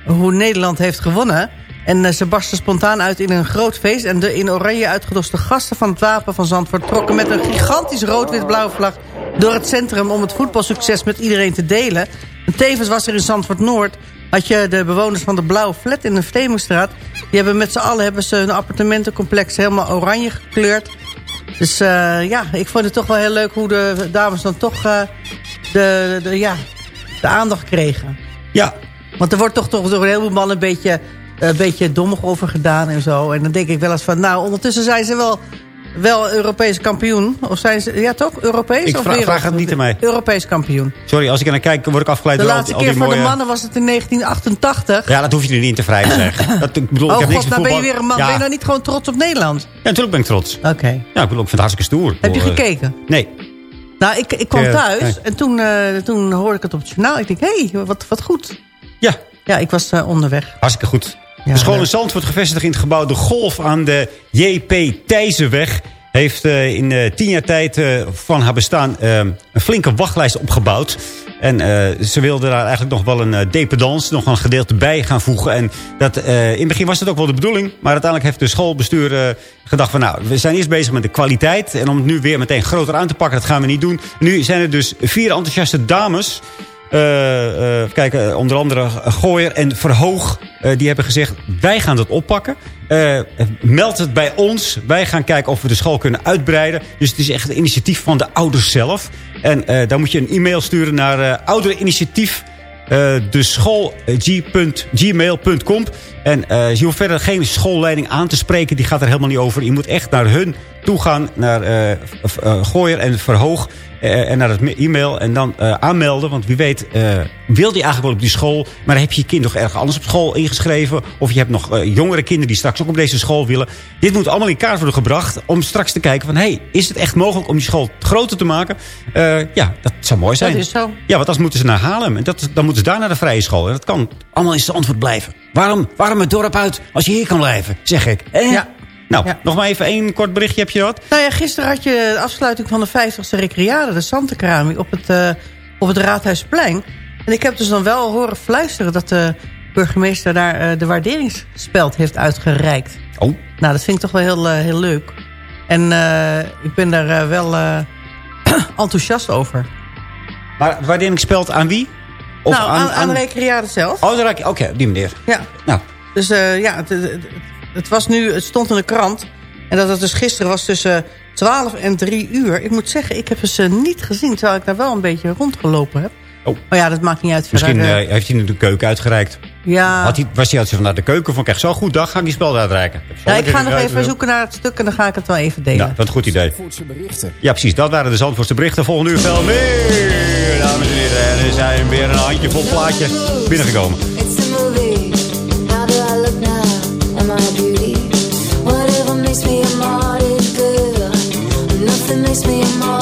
hoe Nederland heeft gewonnen. En eh, ze barsten spontaan uit in een groot feest. En de in oranje uitgedoste gasten van het wapen van Zandvoort... trokken met een gigantisch rood-wit-blauwe vlag door het centrum... om het voetbalsucces met iedereen te delen. En tevens was er in Zandvoort Noord had je de bewoners van de Blauwe Flat in de Vertemingstraat. Die hebben met z'n allen hebben ze hun appartementencomplex helemaal oranje gekleurd. Dus eh, ja, ik vond het toch wel heel leuk hoe de dames dan toch eh, de, de, ja, de aandacht kregen. Ja. Want er wordt toch, toch door een heleboel mannen een beetje een beetje dommig over gedaan en zo. En dan denk ik wel eens van, nou, ondertussen zijn ze wel, wel Europees kampioen. Of zijn ze, ja toch, Europees? Ik of vraag, vraag het niet aan mij. Europees kampioen. Sorry, als ik er naar kijk, word ik afgeleid De door al laatste die, al keer die voor de mannen was het in 1988. Ja, dat hoef je nu niet te vrij te zeggen. Dat, ik bedoel, oh ik heb niks god, met nou ben je weer een man. Ja, Ben je nou niet gewoon trots op Nederland? ja, natuurlijk ben ik trots. Oké. Ja, ik bedoel, ik vind het hartstikke stoer. Heb je bedoel, eh, gekeken? Nee. Nou, ik, ik kwam Eh, thuis nee. en toen, eh, toen hoorde ik het op het journaal. Ik denk, hé, hey, wat, wat goed. Ja. Ja, ik was eh, onderweg. Hartstikke goed. De school in. Zandvoort, gevestigd in het gebouw De Golf aan de J.P. Thijzenweg... heeft eh, in eh, tien jaar tijd eh, van haar bestaan eh, een flinke wachtlijst opgebouwd. En ze wilde daar eigenlijk nog wel een dependance, nog een gedeelte bij gaan voegen. En dat, in het begin was dat ook wel de bedoeling. Maar uiteindelijk heeft de schoolbestuur gedacht van... nou, we zijn eerst bezig met de kwaliteit. En om het nu weer meteen groter aan te pakken, dat gaan we niet doen. Nu zijn er dus vier enthousiaste dames... Eh, eh, even kijken, onder andere Gooier en Verhoog. eh, die hebben gezegd, wij gaan dat oppakken. Eh, meld het bij ons. Wij gaan kijken of we de school kunnen uitbreiden. Dus het is echt een initiatief van de ouders zelf. En eh dan moet je een e-mail sturen naar eh ouderinitiatief... eh, de school eh, g- gmail.com. En eh, je hoeft verder geen schoolleiding aan te spreken. Die gaat er helemaal niet over. Je moet echt naar hun toe gaan. Naar eh, eh, Gooier en Verhoog. Eh, en naar het e-mail. En dan eh, aanmelden. Want wie weet eh, wil die eigenlijk wel op die school. Maar heb je je kind nog ergens anders op school ingeschreven. Of je hebt nog jongere kinderen die straks ook op deze school willen. Dit moet allemaal in kaart worden gebracht. Om straks te kijken van... Hey, is het echt mogelijk om die school groter te maken? Ja, dat zou mooi zijn. Dat is zo. Ja, want anders moeten ze naar Haarlem. En dat, dan moeten ze daar naar de vrije school. En dat kan allemaal in zijn antwoord blijven. Waarom, waarom het dorp uit als je hier kan blijven? Zeg ik. Eh? Ja. Nou, Ja. nog maar even één kort berichtje. Heb je wat? Nou ja, gisteren had je de afsluiting van de 50ste Recreade, de Santenkraming, op het, eh, op het Raadhuisplein. En ik heb dus dan wel horen fluisteren dat de burgemeester daar eh, de waarderingsspeld heeft uitgereikt. Oh. Nou, dat vind ik toch wel heel, eh, heel leuk. En ik ben daar wel enthousiast over. Maar waarderingsspeld aan wie? Of nou, aan, aan, de Recreade zelf. Oh, Oké, op die manier. Ja. Nou, Dus ja, het, het, het was nu, het stond in de krant. En dat het dus gisteren was tussen 12 en 3 uur. Ik moet zeggen, ik heb ze niet gezien, terwijl ik daar wel een beetje rondgelopen heb. Oh. Maar ja, dat maakt niet uit. misschien verder, eh, heeft hij nu de keuken uitgereikt. ja, Had hij, was hij uit van naar de keuken vond ik echt zo goed dag, ga ik die spel uitreiken. ja, ik ga nog even zoeken naar het stuk en dan ga ik het wel even delen. Ja, dat is een goed idee. Ja, precies. Dat waren de Zandvoortse berichten. Volgende uur veel meer, dames en heren. En er zijn weer een handjevol plaatjes binnengekomen. me be more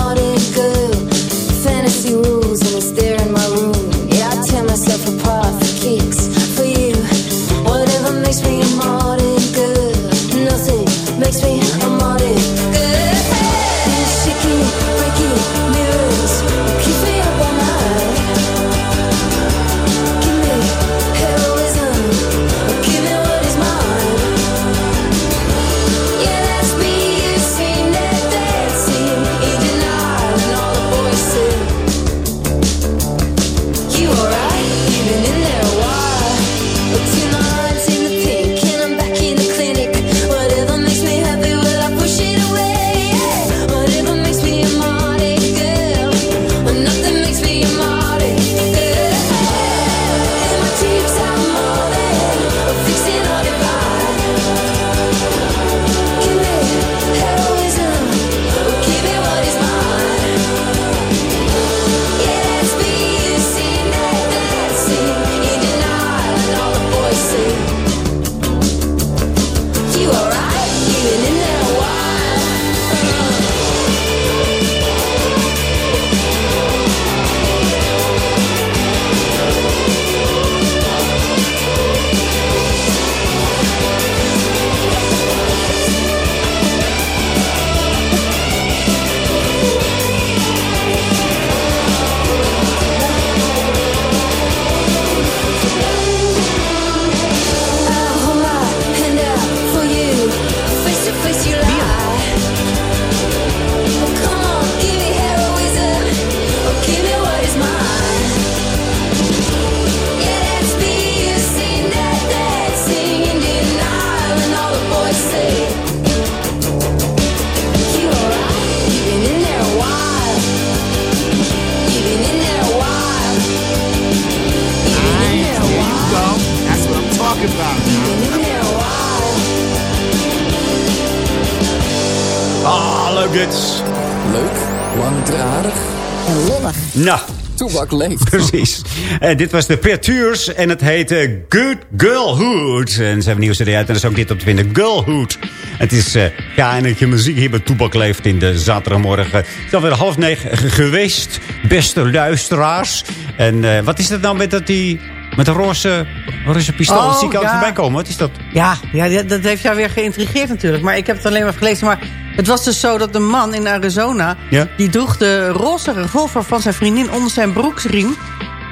Leeft. Precies. En dit was de Peertuurs en het heette Good Girlhood. En ze hebben nieuws eruit en er is ook dit op te vinden. Girlhood. Het is eh ja, en je muziek hier bij Toebak leeft in de zaterdagmorgen. Het is alweer half negen ge- geweest, beste luisteraars. En eh, wat is dat nou met dat die... Met een roze, roze pistool. Oh, zie ik altijd ja. voorbij komen. Wat is dat? Ja, ja, dat- dat heeft jou weer geïntrigeerd natuurlijk. Maar ik heb het alleen maar gelezen. Maar het was dus zo dat de man in Arizona... Ja. die droeg de roze revolver van zijn vriendin onder zijn broeksriem.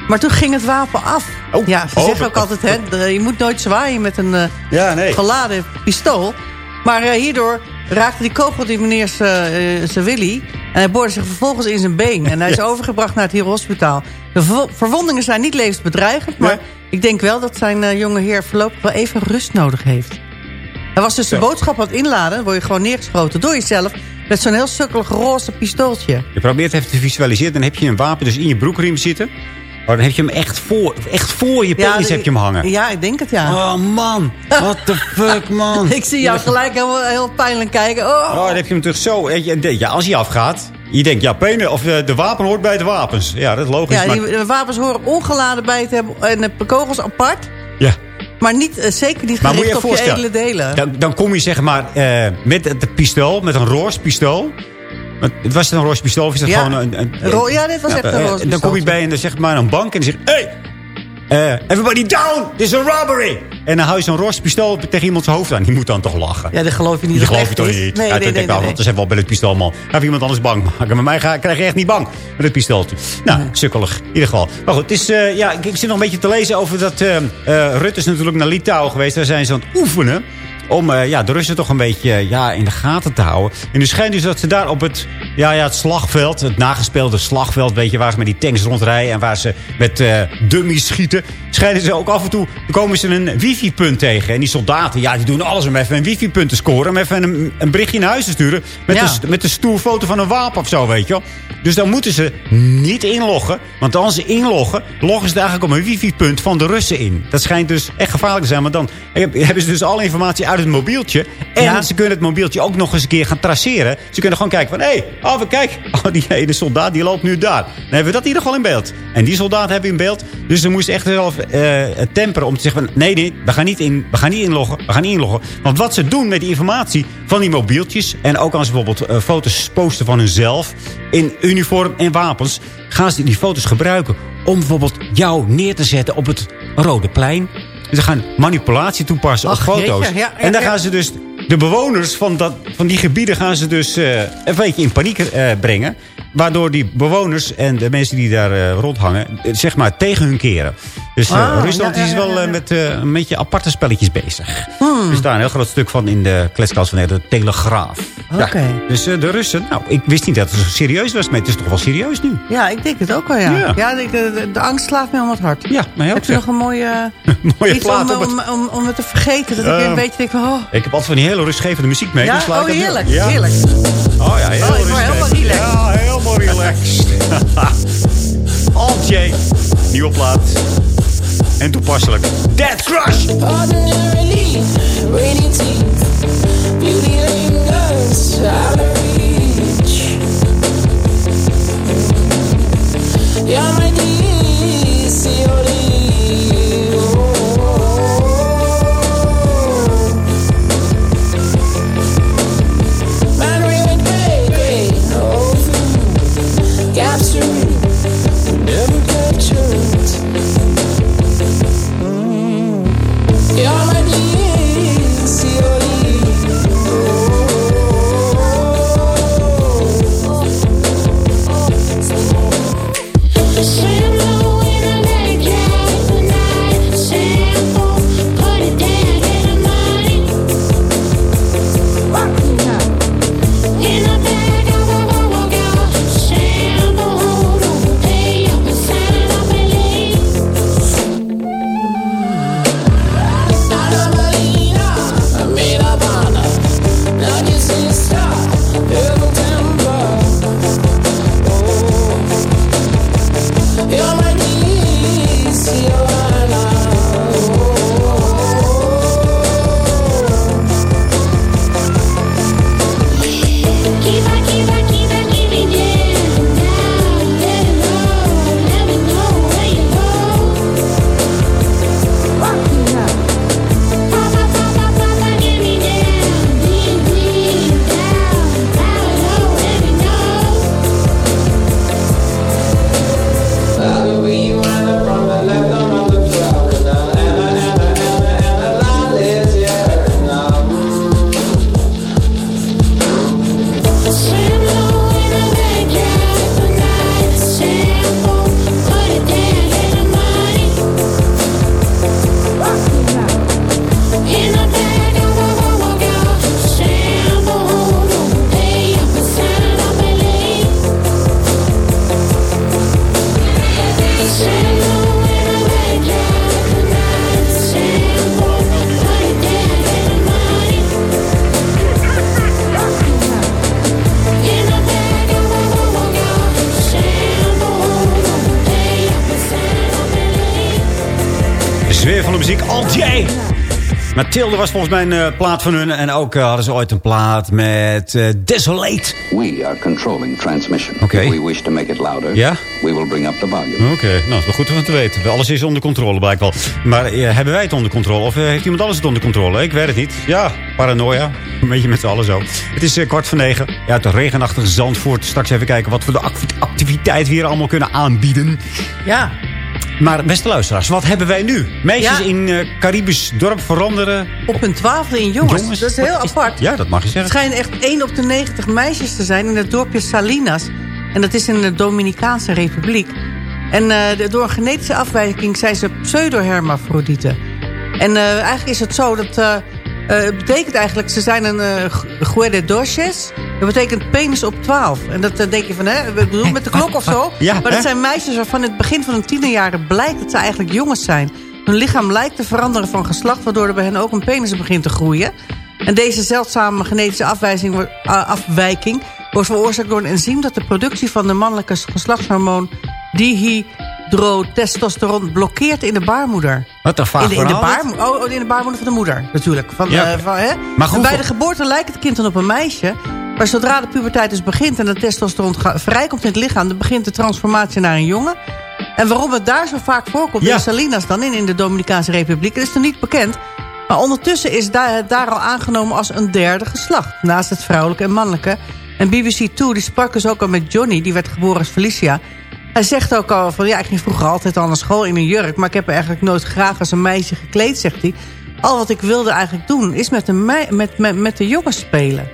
Maar toen ging het wapen af. ja, ze oh, zeggen ook altijd, hè, je moet nooit zwaaien met een eh, Ja, nee. geladen pistool. Maar eh, hierdoor raakte die kogel die meneer zijn willy. En hij boorde zich vervolgens in zijn been. En hij is Ja. overgebracht naar het Hier Hospitaal. De verwo- verwondingen zijn niet levensbedreigend. Maar ik denk wel dat zijn eh, jonge heer voorlopig wel even rust nodig heeft. Hij was dus de boodschap aan het inladen. Dan word je gewoon neergeschoten door jezelf. Met zo'n heel sukkelig roze pistooltje. Je probeert even te visualiseren. Dan heb je een wapen dus in je broekriem zitten. Maar dan heb je hem echt voor, echt voor je penis de- heb je hem hangen. Ja, ik denk het ja. Oh man, what the fuck man. ik zie jou gelijk heel, heel pijnlijk kijken. Oh. Oh, dan heb je hem toch zo. Ja, als hij afgaat. Je denkt, ja, penen, of de, de wapen hoort bij de wapens. Ja, dat is logisch. Ja, maar, die de wapens horen ongeladen bij te hebben. En de kogels apart. Maar niet, eh, zeker niet Maar je gericht je op je voorstellen. edele delen. Dan, dan kom je zeg maar eh, met het pistool, met een roze pistool. Was het een roze pistool of is dat Ja. gewoon een... een ja, dit was echt een eh, roze Dan kom je bij en dan zegt maar een bank en dan zegt... Hey, eh, everybody down! This is a robbery! En dan hou je zo'n roze pistool tegen iemand zijn hoofd aan. Die moet dan toch lachen. Ja, dat geloof je niet. Die geloof je toch is. niet? Nee, ja, nee, dat nee, ik wel, nee, wel bij het pistool, man. Ga iemand anders bang maken. Met mij ga, krijg je echt niet bang met het pistooltje. Nou, sukkelig. In ieder geval. Maar goed, het is, eh, ja, ik, ik zit nog een beetje te lezen over dat... eh, Rutte is natuurlijk naar Litouwen geweest. Daar zijn ze aan het oefenen. Om eh, ja, de Russen toch een beetje eh, ja, in de gaten te houden. En nu schijnt dus dat ze daar op het, ja, ja, het slagveld... het nagespeelde slagveld, weet je... waar ze met die tanks rondrijden... en waar ze met eh dummies schieten... schijnen ze ook af en toe... dan komen ze een wifi-punt tegen. En die soldaten, ja, die doen alles om even een wifi-punt te scoren... om even een, een berichtje naar huis te sturen... met, Ja. een, met een stoer foto van een wapen of zo, weet je wel. Dus dan moeten ze niet inloggen. Want als ze inloggen, loggen ze eigenlijk op een wifi-punt van de Russen in. Dat schijnt dus echt gevaarlijk te zijn. Want dan heb- hebben ze dus alle informatie uit het mobieltje. En Ja. ze kunnen het mobieltje ook nog eens een keer gaan traceren. Ze kunnen gewoon kijken van... Hé, hey, oh, kijk, oh, die ene soldaat die loopt nu daar. Dan hebben we dat in ieder geval in beeld. En die soldaat hebben we in beeld. Dus ze moesten echt zelf eh, temperen om te zeggen van... Nee, nee, we gaan, niet in, we gaan niet inloggen. We gaan niet inloggen. Want wat ze doen met die informatie van die mobieltjes... en ook als ze bijvoorbeeld eh, foto's posten van hunzelf... in uniform en wapens... gaan ze die foto's gebruiken om bijvoorbeeld jou neer te zetten op het Rode Plein. Ze gaan manipulatie toepassen Ach, op foto's. jeetje, ja, ja, en dan gaan ze dus de bewoners van, dat, van die gebieden gaan ze dus eh, een beetje in paniek eh, brengen. Waardoor die bewoners en de mensen die daar eh, rondhangen, zeg maar tegen hun keren. Dus eh, Ah, Rusland ja, ja, is wel eh, met eh, een beetje aparte spelletjes bezig. Hmm. Er is daar een heel groot stuk van in de kletskast van de Telegraaf. Oké. dus de Russen, nou, ik wist niet dat het zo serieus was, maar het is toch wel serieus nu. Ja, ik denk het ook wel, ja. Ja. De, de, de angst slaat me om het hart. Ja, maar heel Heb je nog een mooie, mooie iets plaat om, op het- om, om, om het te vergeten? Dat ik een beetje denk van... Oh, Ik heb altijd van die hele rustgevende muziek mee. ja, dus oh heerlijk, heerlijk. Oh ja, heel Oh, helemaal relaxed. Ja, helemaal relaxed. Alt J, nieuwe plaat. En toepasselijk. Death Crush! Ordinarily, rainy teeth, was volgens mij een eh, plaat van hun. En ook eh, hadden ze ooit een plaat met eh, Desolate. We are controlling transmission. Okay. If we wish to make it louder, Ja? we will bring up the volume. Oké, nou, dat is wel goed om te weten. Alles is onder controle blijkbaar. Maar hebben wij het onder controle? Of heeft iemand anders het onder controle? Ik weet het niet. Ja, paranoia. Een beetje met z'n allen zo. Het is eh, kwart voor negen. Ja, het regenachtige Zandvoort. Straks even kijken wat we de ac- activiteit hier allemaal kunnen aanbieden. Ja. Maar beste luisteraars, wat hebben wij nu? Meisjes Ja. in eh, Caribisch dorp veranderen. Op hun twaalfde in jongens. Jongens, Dat is heel is- apart. Ja, dat mag je Het zeggen. schijnen echt 1 op de 90 meisjes te zijn in het dorpje Salinas. En dat is in de Dominicaanse Republiek. En eh, door een genetische afwijking zijn ze pseudo-hermafrodieten. En eh, eigenlijk is het zo dat... eh, het betekent eigenlijk, ze zijn een uh, doches. Dat betekent penis op 12. En dat eh, denk je van, hè, bedoel met de klok of zo. Ja, maar hè? dat zijn meisjes waarvan in het begin van hun tienerjaren blijkt dat ze eigenlijk jongens zijn. Hun lichaam lijkt te veranderen van geslacht, waardoor er bij hen ook een penis begint te groeien. En deze zeldzame genetische afwijzing, afwijking wordt veroorzaakt door een enzym dat de productie van de mannelijke geslachtshormoon dihydrotestosteron blokkeert in de baarmoeder. Wat een vaag In de, in, de verhaal, dit. baarmo- oh, oh, in de baarmoeder van de moeder, natuurlijk. Van, Ja. eh, van, hè? Maar goed, En bij de geboorte lijkt het kind dan op een meisje. Maar zodra de puberteit dus begint en de testosteron vrijkomt in het lichaam... dan begint de transformatie naar een jongen. En waarom het daar zo vaak voorkomt Ja. in Salinas dan, in, in de Dominicaanse Republiek... is nog niet bekend. Maar ondertussen is het daar al aangenomen als een derde geslacht. Naast het vrouwelijke en mannelijke. En BBC Two die sprak dus ook al met Johnny, die werd geboren als Felicia... Hij zegt ook al van, ja, ik ging vroeger altijd al naar school in een jurk... maar ik heb eigenlijk nooit graag als een meisje gekleed, zegt hij. Al wat ik wilde eigenlijk doen, is met de, met, met, met de jongens spelen.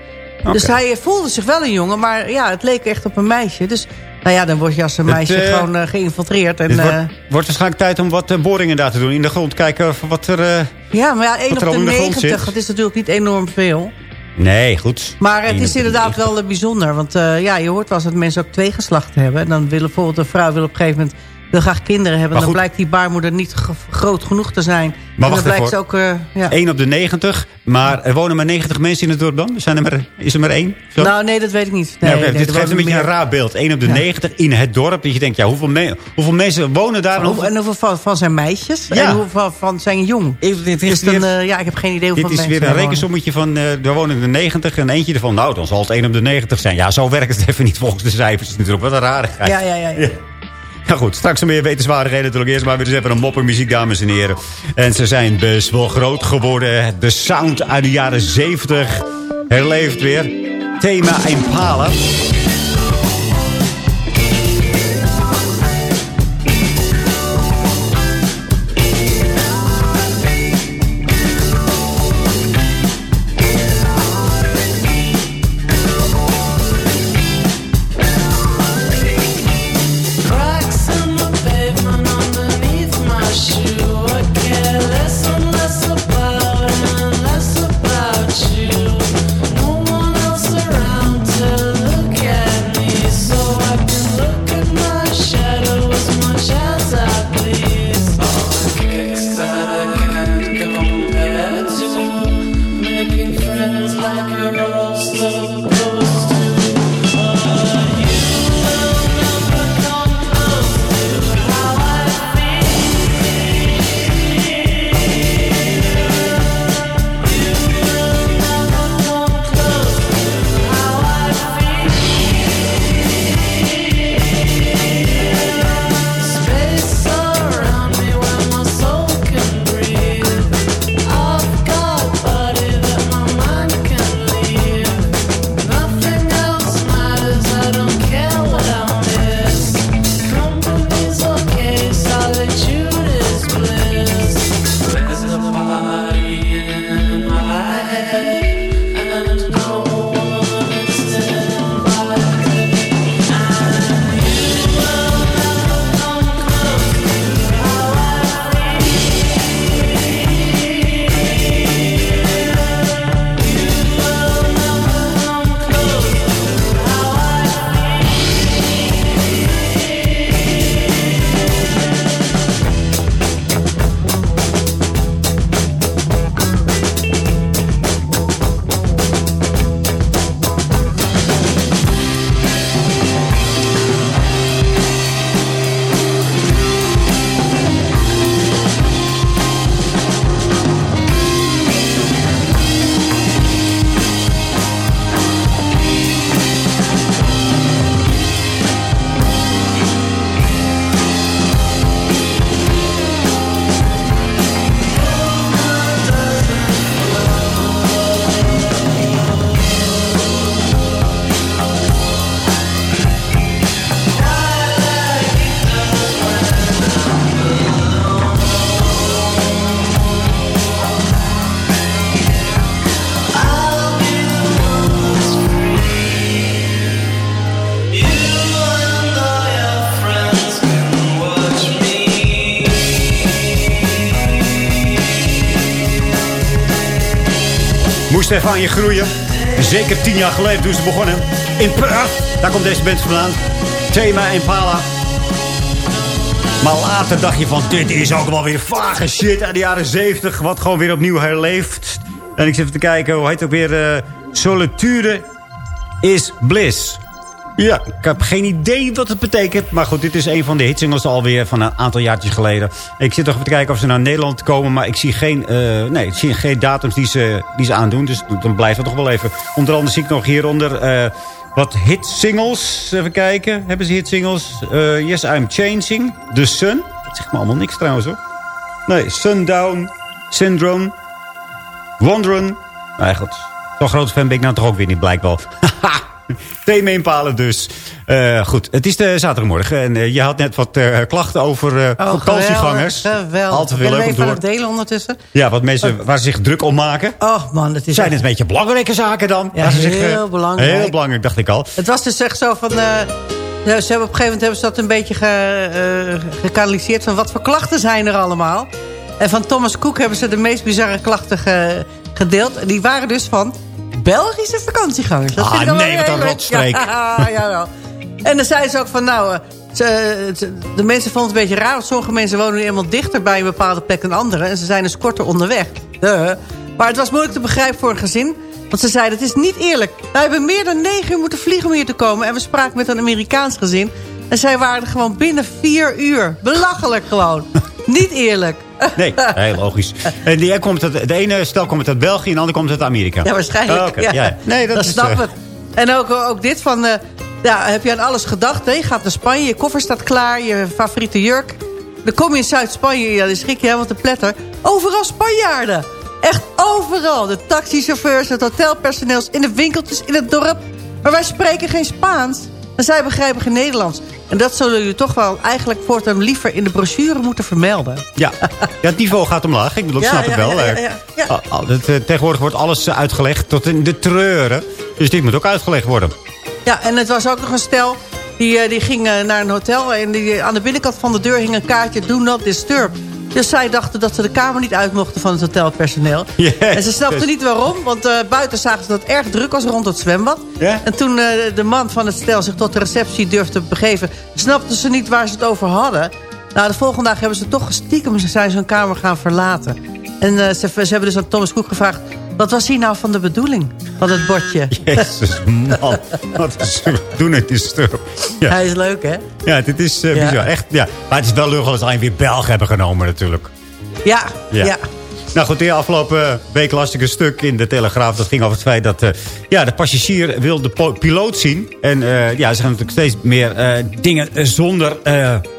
Dus hij voelde zich wel een jongen, maar ja, het leek echt op een meisje. Dus nou ja, dan word je als een Het, meisje eh, gewoon eh, geïnfiltreerd. En, Het wordt, eh, wordt waarschijnlijk tijd om wat boringen daar te doen. In de grond kijken of wat er... ja, maar ja, 1 wat op de al in de grond 90, zit. dat is natuurlijk niet enorm veel. Nee, goed. Maar het is inderdaad wel eh, bijzonder. Want eh, ja, je hoort wel eens dat mensen ook twee geslachten hebben. En dan willen bijvoorbeeld een vrouw wil op een gegeven moment wil graag kinderen hebben. Dan blijkt die baarmoeder niet groot genoeg te zijn. Maar dan wacht blijkt ze ook... eh, ja. 1 op de 90. Maar er wonen maar 90 mensen in het dorp dan? Zijn er maar, is er maar één? Zo? Nou, nee, dat weet ik niet. Nee, Nee, oké, nee, dit geeft een beetje een raar beeld. 1 op de 90 in het dorp. Dat je denkt, ja, hoeveel, me- hoeveel mensen wonen daar? En hoeveel, en hoeveel van, van zijn meisjes? Ja. En hoeveel van, zijn jong? dit is dus dan, weer- eh, ja, ik heb geen idee hoeveel Dit is weer een rekensommetje van, eh er wonen er 90 en eentje ervan. Nou, dan zal het 1 op de 90 zijn. Ja, zo werkt het even niet volgens de cijfers. Het is natuurlijk wat een rarigheid. Ja, ja, ja. Ja. Goed, straks meer wetenswaardigheden natuurlijk. Eerst maar weer eens even een moppermuziek, dames en heren. En ze zijn best wel groot geworden. De sound uit de jaren 70 herleeft weer. Thema Impala. Aan je groeien. Zeker tien jaar geleden toen ze begonnen. In Perth, daar komt deze band vandaan. Thema Impala. Maar later dacht je van, dit is ook wel weer vage shit uit de jaren 70. Wat gewoon weer opnieuw herleeft. En ik zit even te kijken, hoe heet het ook weer? eh, Solitude is Bliss. Ja, ik heb geen idee wat het betekent. Maar goed, dit is een van de hitsingles alweer van een aantal jaartjes geleden. Ik zit even te kijken of ze naar Nederland komen. Maar ik zie geen, eh, nee, ik zie geen datums die ze, die ze aandoen. Dus dan blijft het toch wel even. Onder andere zie ik nog hieronder eh, wat hitsingles. Even kijken. Hebben ze hitsingles? Eh yes, I'm Changing. The Sun. Dat zegt me allemaal niks trouwens hoor. Nee, Sundown. Syndrome. Wonderen. Nee, goed. Zo'n grote fan ben ik nou toch ook weer niet blijkbaar. Thema inpalen dus. Eh, goed, het is de zaterdagmorgen. En eh, je had net wat eh, klachten over Oh, vakantiegangers. geweldig, geweldig. Altijd weer leuk om door. het delen ondertussen. Ja, wat mensen waar ze zich druk om maken. Oh man, het is Zijn echt- het een beetje belangrijke zaken dan? Ja, zich, heel belangrijk. Heel belangrijk, dacht ik al. Het was dus echt zo van... nou, ze hebben op een gegeven moment hebben ze dat een beetje ge, gekanaliseerd... van wat voor klachten zijn er allemaal. En van Thomas Cook hebben ze de meest bizarre klachten ge- gedeeld. En die waren dus van Belgische vakantiegangers. Dat Ah, vind ik nee, wat een rotstreek. Ja. En dan zeiden ze ook van... nou, eh, ze- ze- de mensen vonden het een beetje raar... want sommige mensen wonen nu eenmaal dichter bij een bepaalde plek dan anderen... en ze zijn dus korter onderweg. Duh. Maar het was moeilijk te begrijpen voor een gezin... Want ze zeiden, het is niet eerlijk. Wij hebben meer dan negen uur moeten vliegen om hier te komen. En we spraken met een Amerikaans gezin. En zij waren er gewoon binnen vier uur. Belachelijk gewoon. niet eerlijk. Nee, heel logisch. En die, komt uit, de ene stel komt uit België en de andere komt uit Amerika. Ja, waarschijnlijk. Oh, ja. ja. Nee, dat, is, snap eh, het. En ook, ook dit van... eh, ja, heb je aan alles gedacht? Je gaat naar Spanje, je koffer staat klaar, je favoriete jurk. Dan kom je in Zuid-Spanje, ja, dan schrik je helemaal te pletter. Overal Spanjaarden. Echt overal. De taxichauffeurs, het hotelpersoneels, in de winkeltjes, in het dorp. Maar wij spreken geen Spaans. En zij begrijpen geen Nederlands. En dat zullen jullie toch wel eigenlijk voortaan liever in de brochure moeten vermelden. Ja. ja, het niveau gaat omlaag. Ik bedoel, dat Ja, snap ik ja, wel. ja, al- het, eh, tegenwoordig wordt alles eh, uitgelegd tot in de treuren. Dus dit moet ook uitgelegd worden. Ja, en het was ook nog een stel. Die, eh, die ging naar een hotel. En die, aan de binnenkant van de deur hing een kaartje Do Not Disturb. Dus zij dachten dat ze de kamer niet uit mochten van het hotelpersoneel. Yes. En ze snapten niet waarom. Want eh, buiten zagen ze dat het erg druk was rond het zwembad. En toen eh, de man van het stel zich tot de receptie durfde begeven... snapten ze niet waar ze het over hadden. Nou, de volgende dag hebben ze toch stiekem zijn ze hun kamer gaan verlaten. En eh, ze, ze hebben dus aan Thomas Cook gevraagd... wat was hier nou van de bedoeling van het bordje? Jezus, man. Wat is doen het is stuk. Ja. Hij is leuk, hè? Ja, dit is Ja. bizar. Echt, ja. Maar het is wel lullig als ze weer Belgen hebben genomen natuurlijk. Ja, Ja. ja. Nou goed, de afgelopen week las ik een stuk in de Telegraaf. Dat ging over het feit dat eh, ja, de passagier wil de piloot zien. En eh, ja, ze gaan natuurlijk steeds meer dingen zonder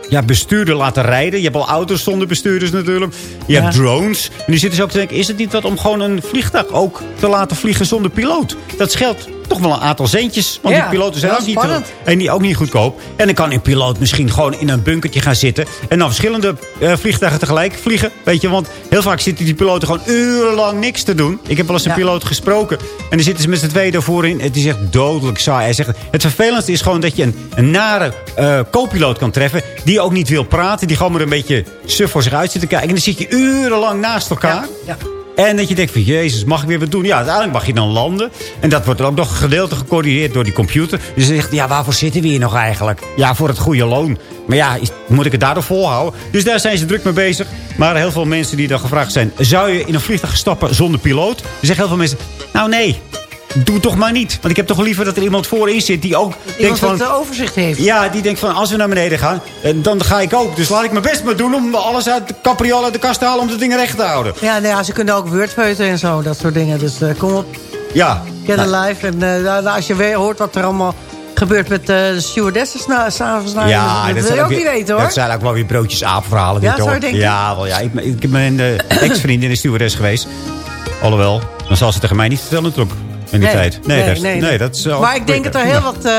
ja, bestuurder laten rijden. Je hebt al auto's zonder bestuurders natuurlijk. Je Ja. hebt drones. En nu zitten ze ook te denken, is het niet wat om gewoon een vliegtuig ook te laten vliegen zonder piloot? Dat scheelt toch wel een aantal centjes. Want Ja, die piloten zijn ook niet, spannend. en die ook niet goedkoop. En dan kan een piloot misschien gewoon in een bunkertje gaan zitten. En dan verschillende eh, vliegtuigen tegelijk vliegen. Weet je, want heel vaak zitten die piloten gewoon urenlang niks te doen. Ik heb wel eens een Ja. piloot gesproken. En dan zitten ze met z'n tweeën daarvoor in. Het is echt dodelijk saai. Hij zegt, het vervelendste is gewoon dat je een, een nare eh co-piloot kan treffen. Die ook niet wil praten. Die gewoon maar een beetje suf voor zich uit zit te kijken. En dan zit je urenlang naast elkaar. Ja. En dat je denkt van, jezus, mag ik weer wat doen? Ja, uiteindelijk mag je dan landen. En dat wordt dan ook nog een gedeelte gecoördineerd door die computer. Dus je zegt, ja, waarvoor zitten we hier nog eigenlijk? Ja, voor het goede loon. Maar ja, moet ik het daardoor volhouden? Dus daar zijn ze druk mee bezig. Maar heel veel mensen die dan gevraagd zijn... zou je in een vliegtuig stappen zonder piloot? Dan zeggen heel veel mensen, nou nee... Doe toch maar niet. Want ik heb toch liever dat er iemand voorin zit die ook denkt Iemand van... dat de overzicht heeft. Ja, die denkt van als we naar beneden gaan, eh, dan ga ik ook. Dus laat ik mijn best maar doen om alles uit de capriolen uit de kast te halen om de dingen recht te houden. Ja, nou ja, ze kunnen ook wordfeuten en zo, dat soort dingen. Dus eh, kom op, Ja. get Nou, alive. En eh, nou, nou, als je weer hoort wat er allemaal gebeurt met de stewardessen na- s'avonds. Nou, dat, wil je ook weer- niet weten, hoor. Dat zijn ook wel weer broodjes apenverhalen. Ja, denken? Ja, wel, ja. Ik, ik ben een ex-vriendin is stewardess geweest. Alhoewel, dan zal ze tegen mij niet vertellen natuurlijk. In die tijd. Nee, dat, is- nee, dat is Maar ik denk dat er heel Ja. wat eh,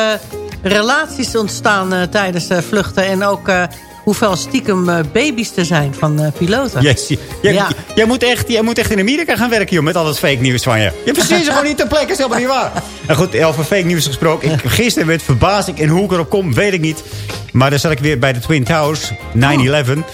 relaties ontstaan eh, tijdens vluchten. En ook eh, hoeveel stiekem eh, baby's er zijn van eh, piloten. Yes, jij, jij- Ja. jij, moet echt, jij moet echt in Amerika gaan werken, joh, met al dat fake nieuws van je. Je precies gewoon niet ter plekke, is helemaal niet waar. En goed, over fake nieuws gesproken. Ik, gisteren werd verbaasd ik en hoe ik erop kom, weet ik niet. Maar dan zat ik weer bij de Twin Towers, 9-11.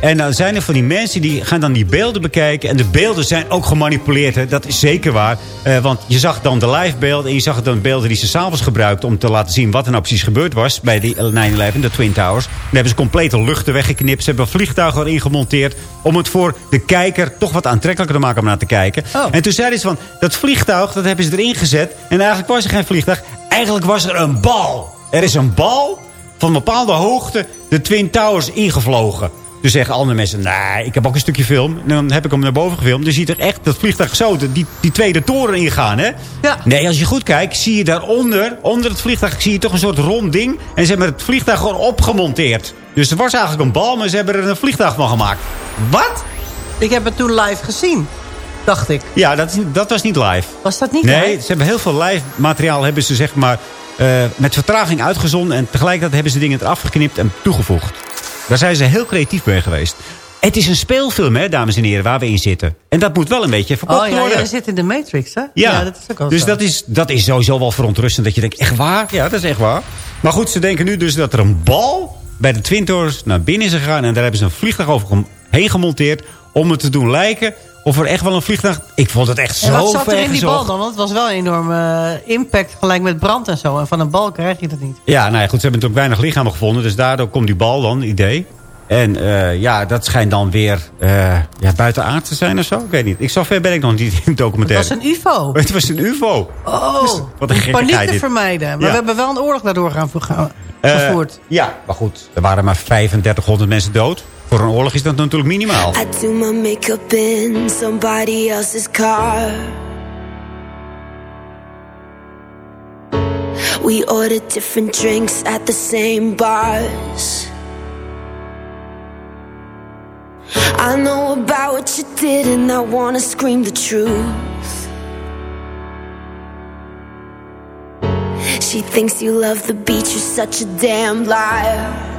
En dan zijn er van die mensen die gaan dan die beelden bekijken. En de beelden zijn ook gemanipuleerd. Hè. Dat is zeker waar. Eh, want je zag dan de live beelden. En je zag dan beelden die ze s'avonds gebruikten. Om te laten zien wat er nou precies gebeurd was. Bij die 9-11, de Twin Towers. Dan hebben ze complete luchten weggeknipt. Ze hebben vliegtuigen erin gemonteerd. Om het voor de kijker toch wat aantrekkelijker te maken om naar te kijken. En toen zeiden ze van, dat vliegtuig, dat hebben ze erin gezet. En eigenlijk was er geen vliegtuig. Eigenlijk was er een bal. Er is een bal van een bepaalde hoogte de Twin Towers ingevlogen. Dus zeggen andere mensen, nee, ik heb ook een stukje film. En dan heb ik hem naar boven gefilmd. Je ziet er echt dat vliegtuig zo, die, die tweede toren ingaan, hè? Ja. Nee, als je goed kijkt, zie je daaronder, onder het vliegtuig, zie je toch een soort rond ding. En ze hebben het vliegtuig gewoon opgemonteerd. Dus er was eigenlijk een bal, maar ze hebben er een vliegtuig van gemaakt. Wat? Ik heb het toen live gezien, dacht ik. Ja, dat, dat was niet live. Was dat niet Nee, live? ze hebben heel veel live materiaal hebben ze zeg maar eh, met vertraging uitgezonden. En tegelijkertijd hebben ze dingen eraf geknipt en toegevoegd. Daar zijn ze heel creatief mee geweest. Het is een speelfilm, hè, dames en heren, waar we in zitten. En dat moet wel een beetje verkocht Oh ja, worden. jij zit in de Matrix, hè? Ja, dat is ook wel dus zo. dat is, dat is sowieso wel verontrustend. Dat je denkt, echt waar? Ja, dat is echt waar. Maar goed, ze denken nu dus dat er een bal bij de Twin Towers naar binnen is gegaan. En daar hebben ze een vliegtuig over heen gemonteerd. Om het te doen lijken of er echt wel een vliegtuig... Ik vond het echt En zo wat zat er ver in die bal dan? Want het was wel een enorme eh, impact, gelijk met brand en zo. En van een bal krijg je dat niet. Ja, nou ja, goed, ze hebben natuurlijk weinig lichamen gevonden. Dus daardoor komt die bal dan, idee. En eh, ja, dat schijnt dan weer eh ja, buitenaard te zijn of zo. Ik weet niet. Ik, zo ver ben ik nog niet in het Het documentaire. was een ufo. Het was een ufo. Oh, wat een paniek te vermijden. Maar Ja. we hebben wel een oorlog daardoor gaan gevoerd. ja, maar goed. Er waren maar 3500 mensen dood. Voor een oorlog is dat natuurlijk minimaal. I do my makeup in somebody else's car. We ordered different drinks at the same bars. I know about what you did, and I wanna scream the truth. She thinks you love the beach, you're such a damn liar.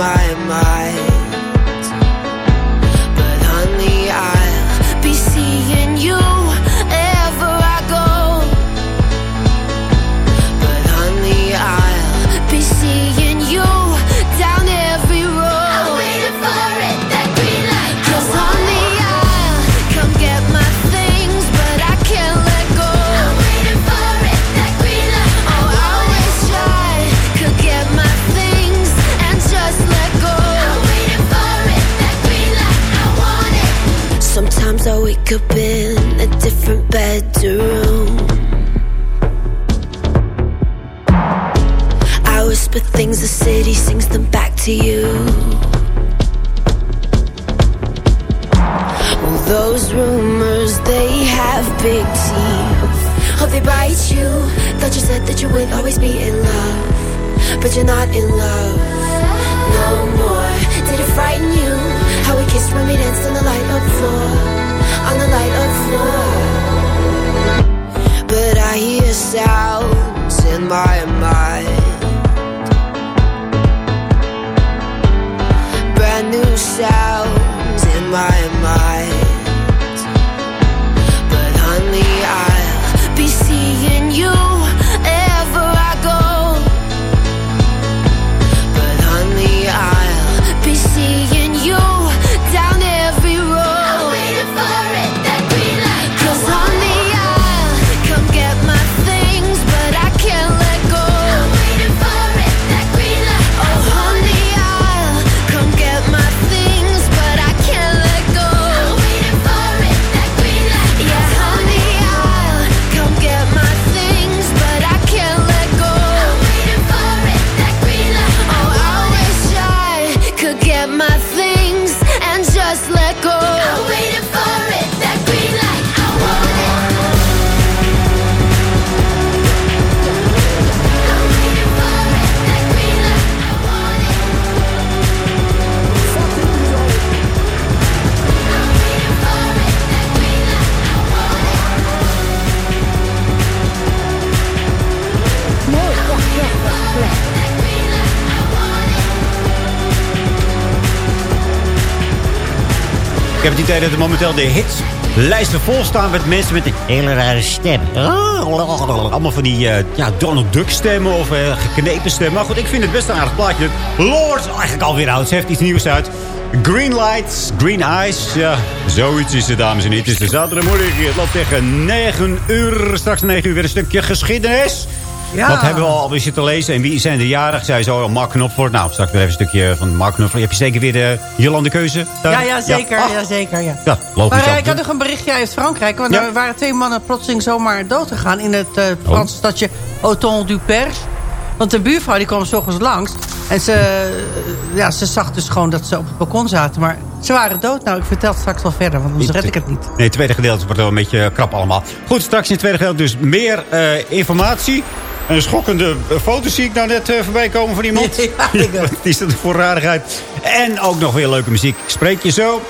in my Het idee dat er momenteel de hitslijsten vol staan met mensen met een hele rare stem. Allemaal van die eh, ja, Donald Duck stemmen of eh, geknepen stemmen. Maar goed, ik vind het best een aardig plaatje. Lord, eigenlijk alweer oud. Ze heeft iets nieuws uit. Green Lights, Green Eyes. Ja, zoiets is het, dames en heren. Het is de zaterdagmorgen. Het loopt tegen 9 uur. Straks 9 uur weer een stukje geschiedenis. Ja. Wat hebben we al weer zitten lezen? En wie zijn de jarig? Zij zo, Mark Knopfort. Nou, straks weer even een stukje van Mark Knopfort. Heb je zeker weer de Jolande Keuze? daar? Ja, ja, zeker. Ja. Ja, zeker ja. Ja, logisch. Maar eh, ik had nog een berichtje uit Frankrijk. Want er waren twee mannen plotseling zomaar dood gegaan... in het eh, Franse stadje Auton du Perche. Want de buurvrouw die kwam s ochtends langs. En ze, eh, ja, ze zag dus gewoon dat ze op het balkon zaten. Maar ze waren dood. Nou, ik vertel het straks wel verder. Want anders red ik het niet. Nee, het tweede gedeelte wordt wel een beetje krap allemaal. Goed, straks in het tweede gedeelte dus meer informatie. Een schokkende foto zie ik nou net eh, voorbij komen van iemand. Ja, ik Wat is dat voor rarigheid? En ook nog weer leuke muziek. Ik Spreek je zo.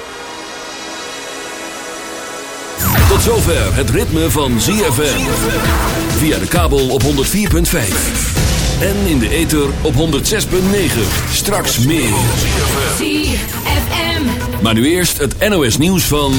Tot zover het ritme van ZFM. Via de kabel op 104.5. En in de ether op 106.9. Straks meer. ZFM. Maar nu eerst het NOS nieuws van...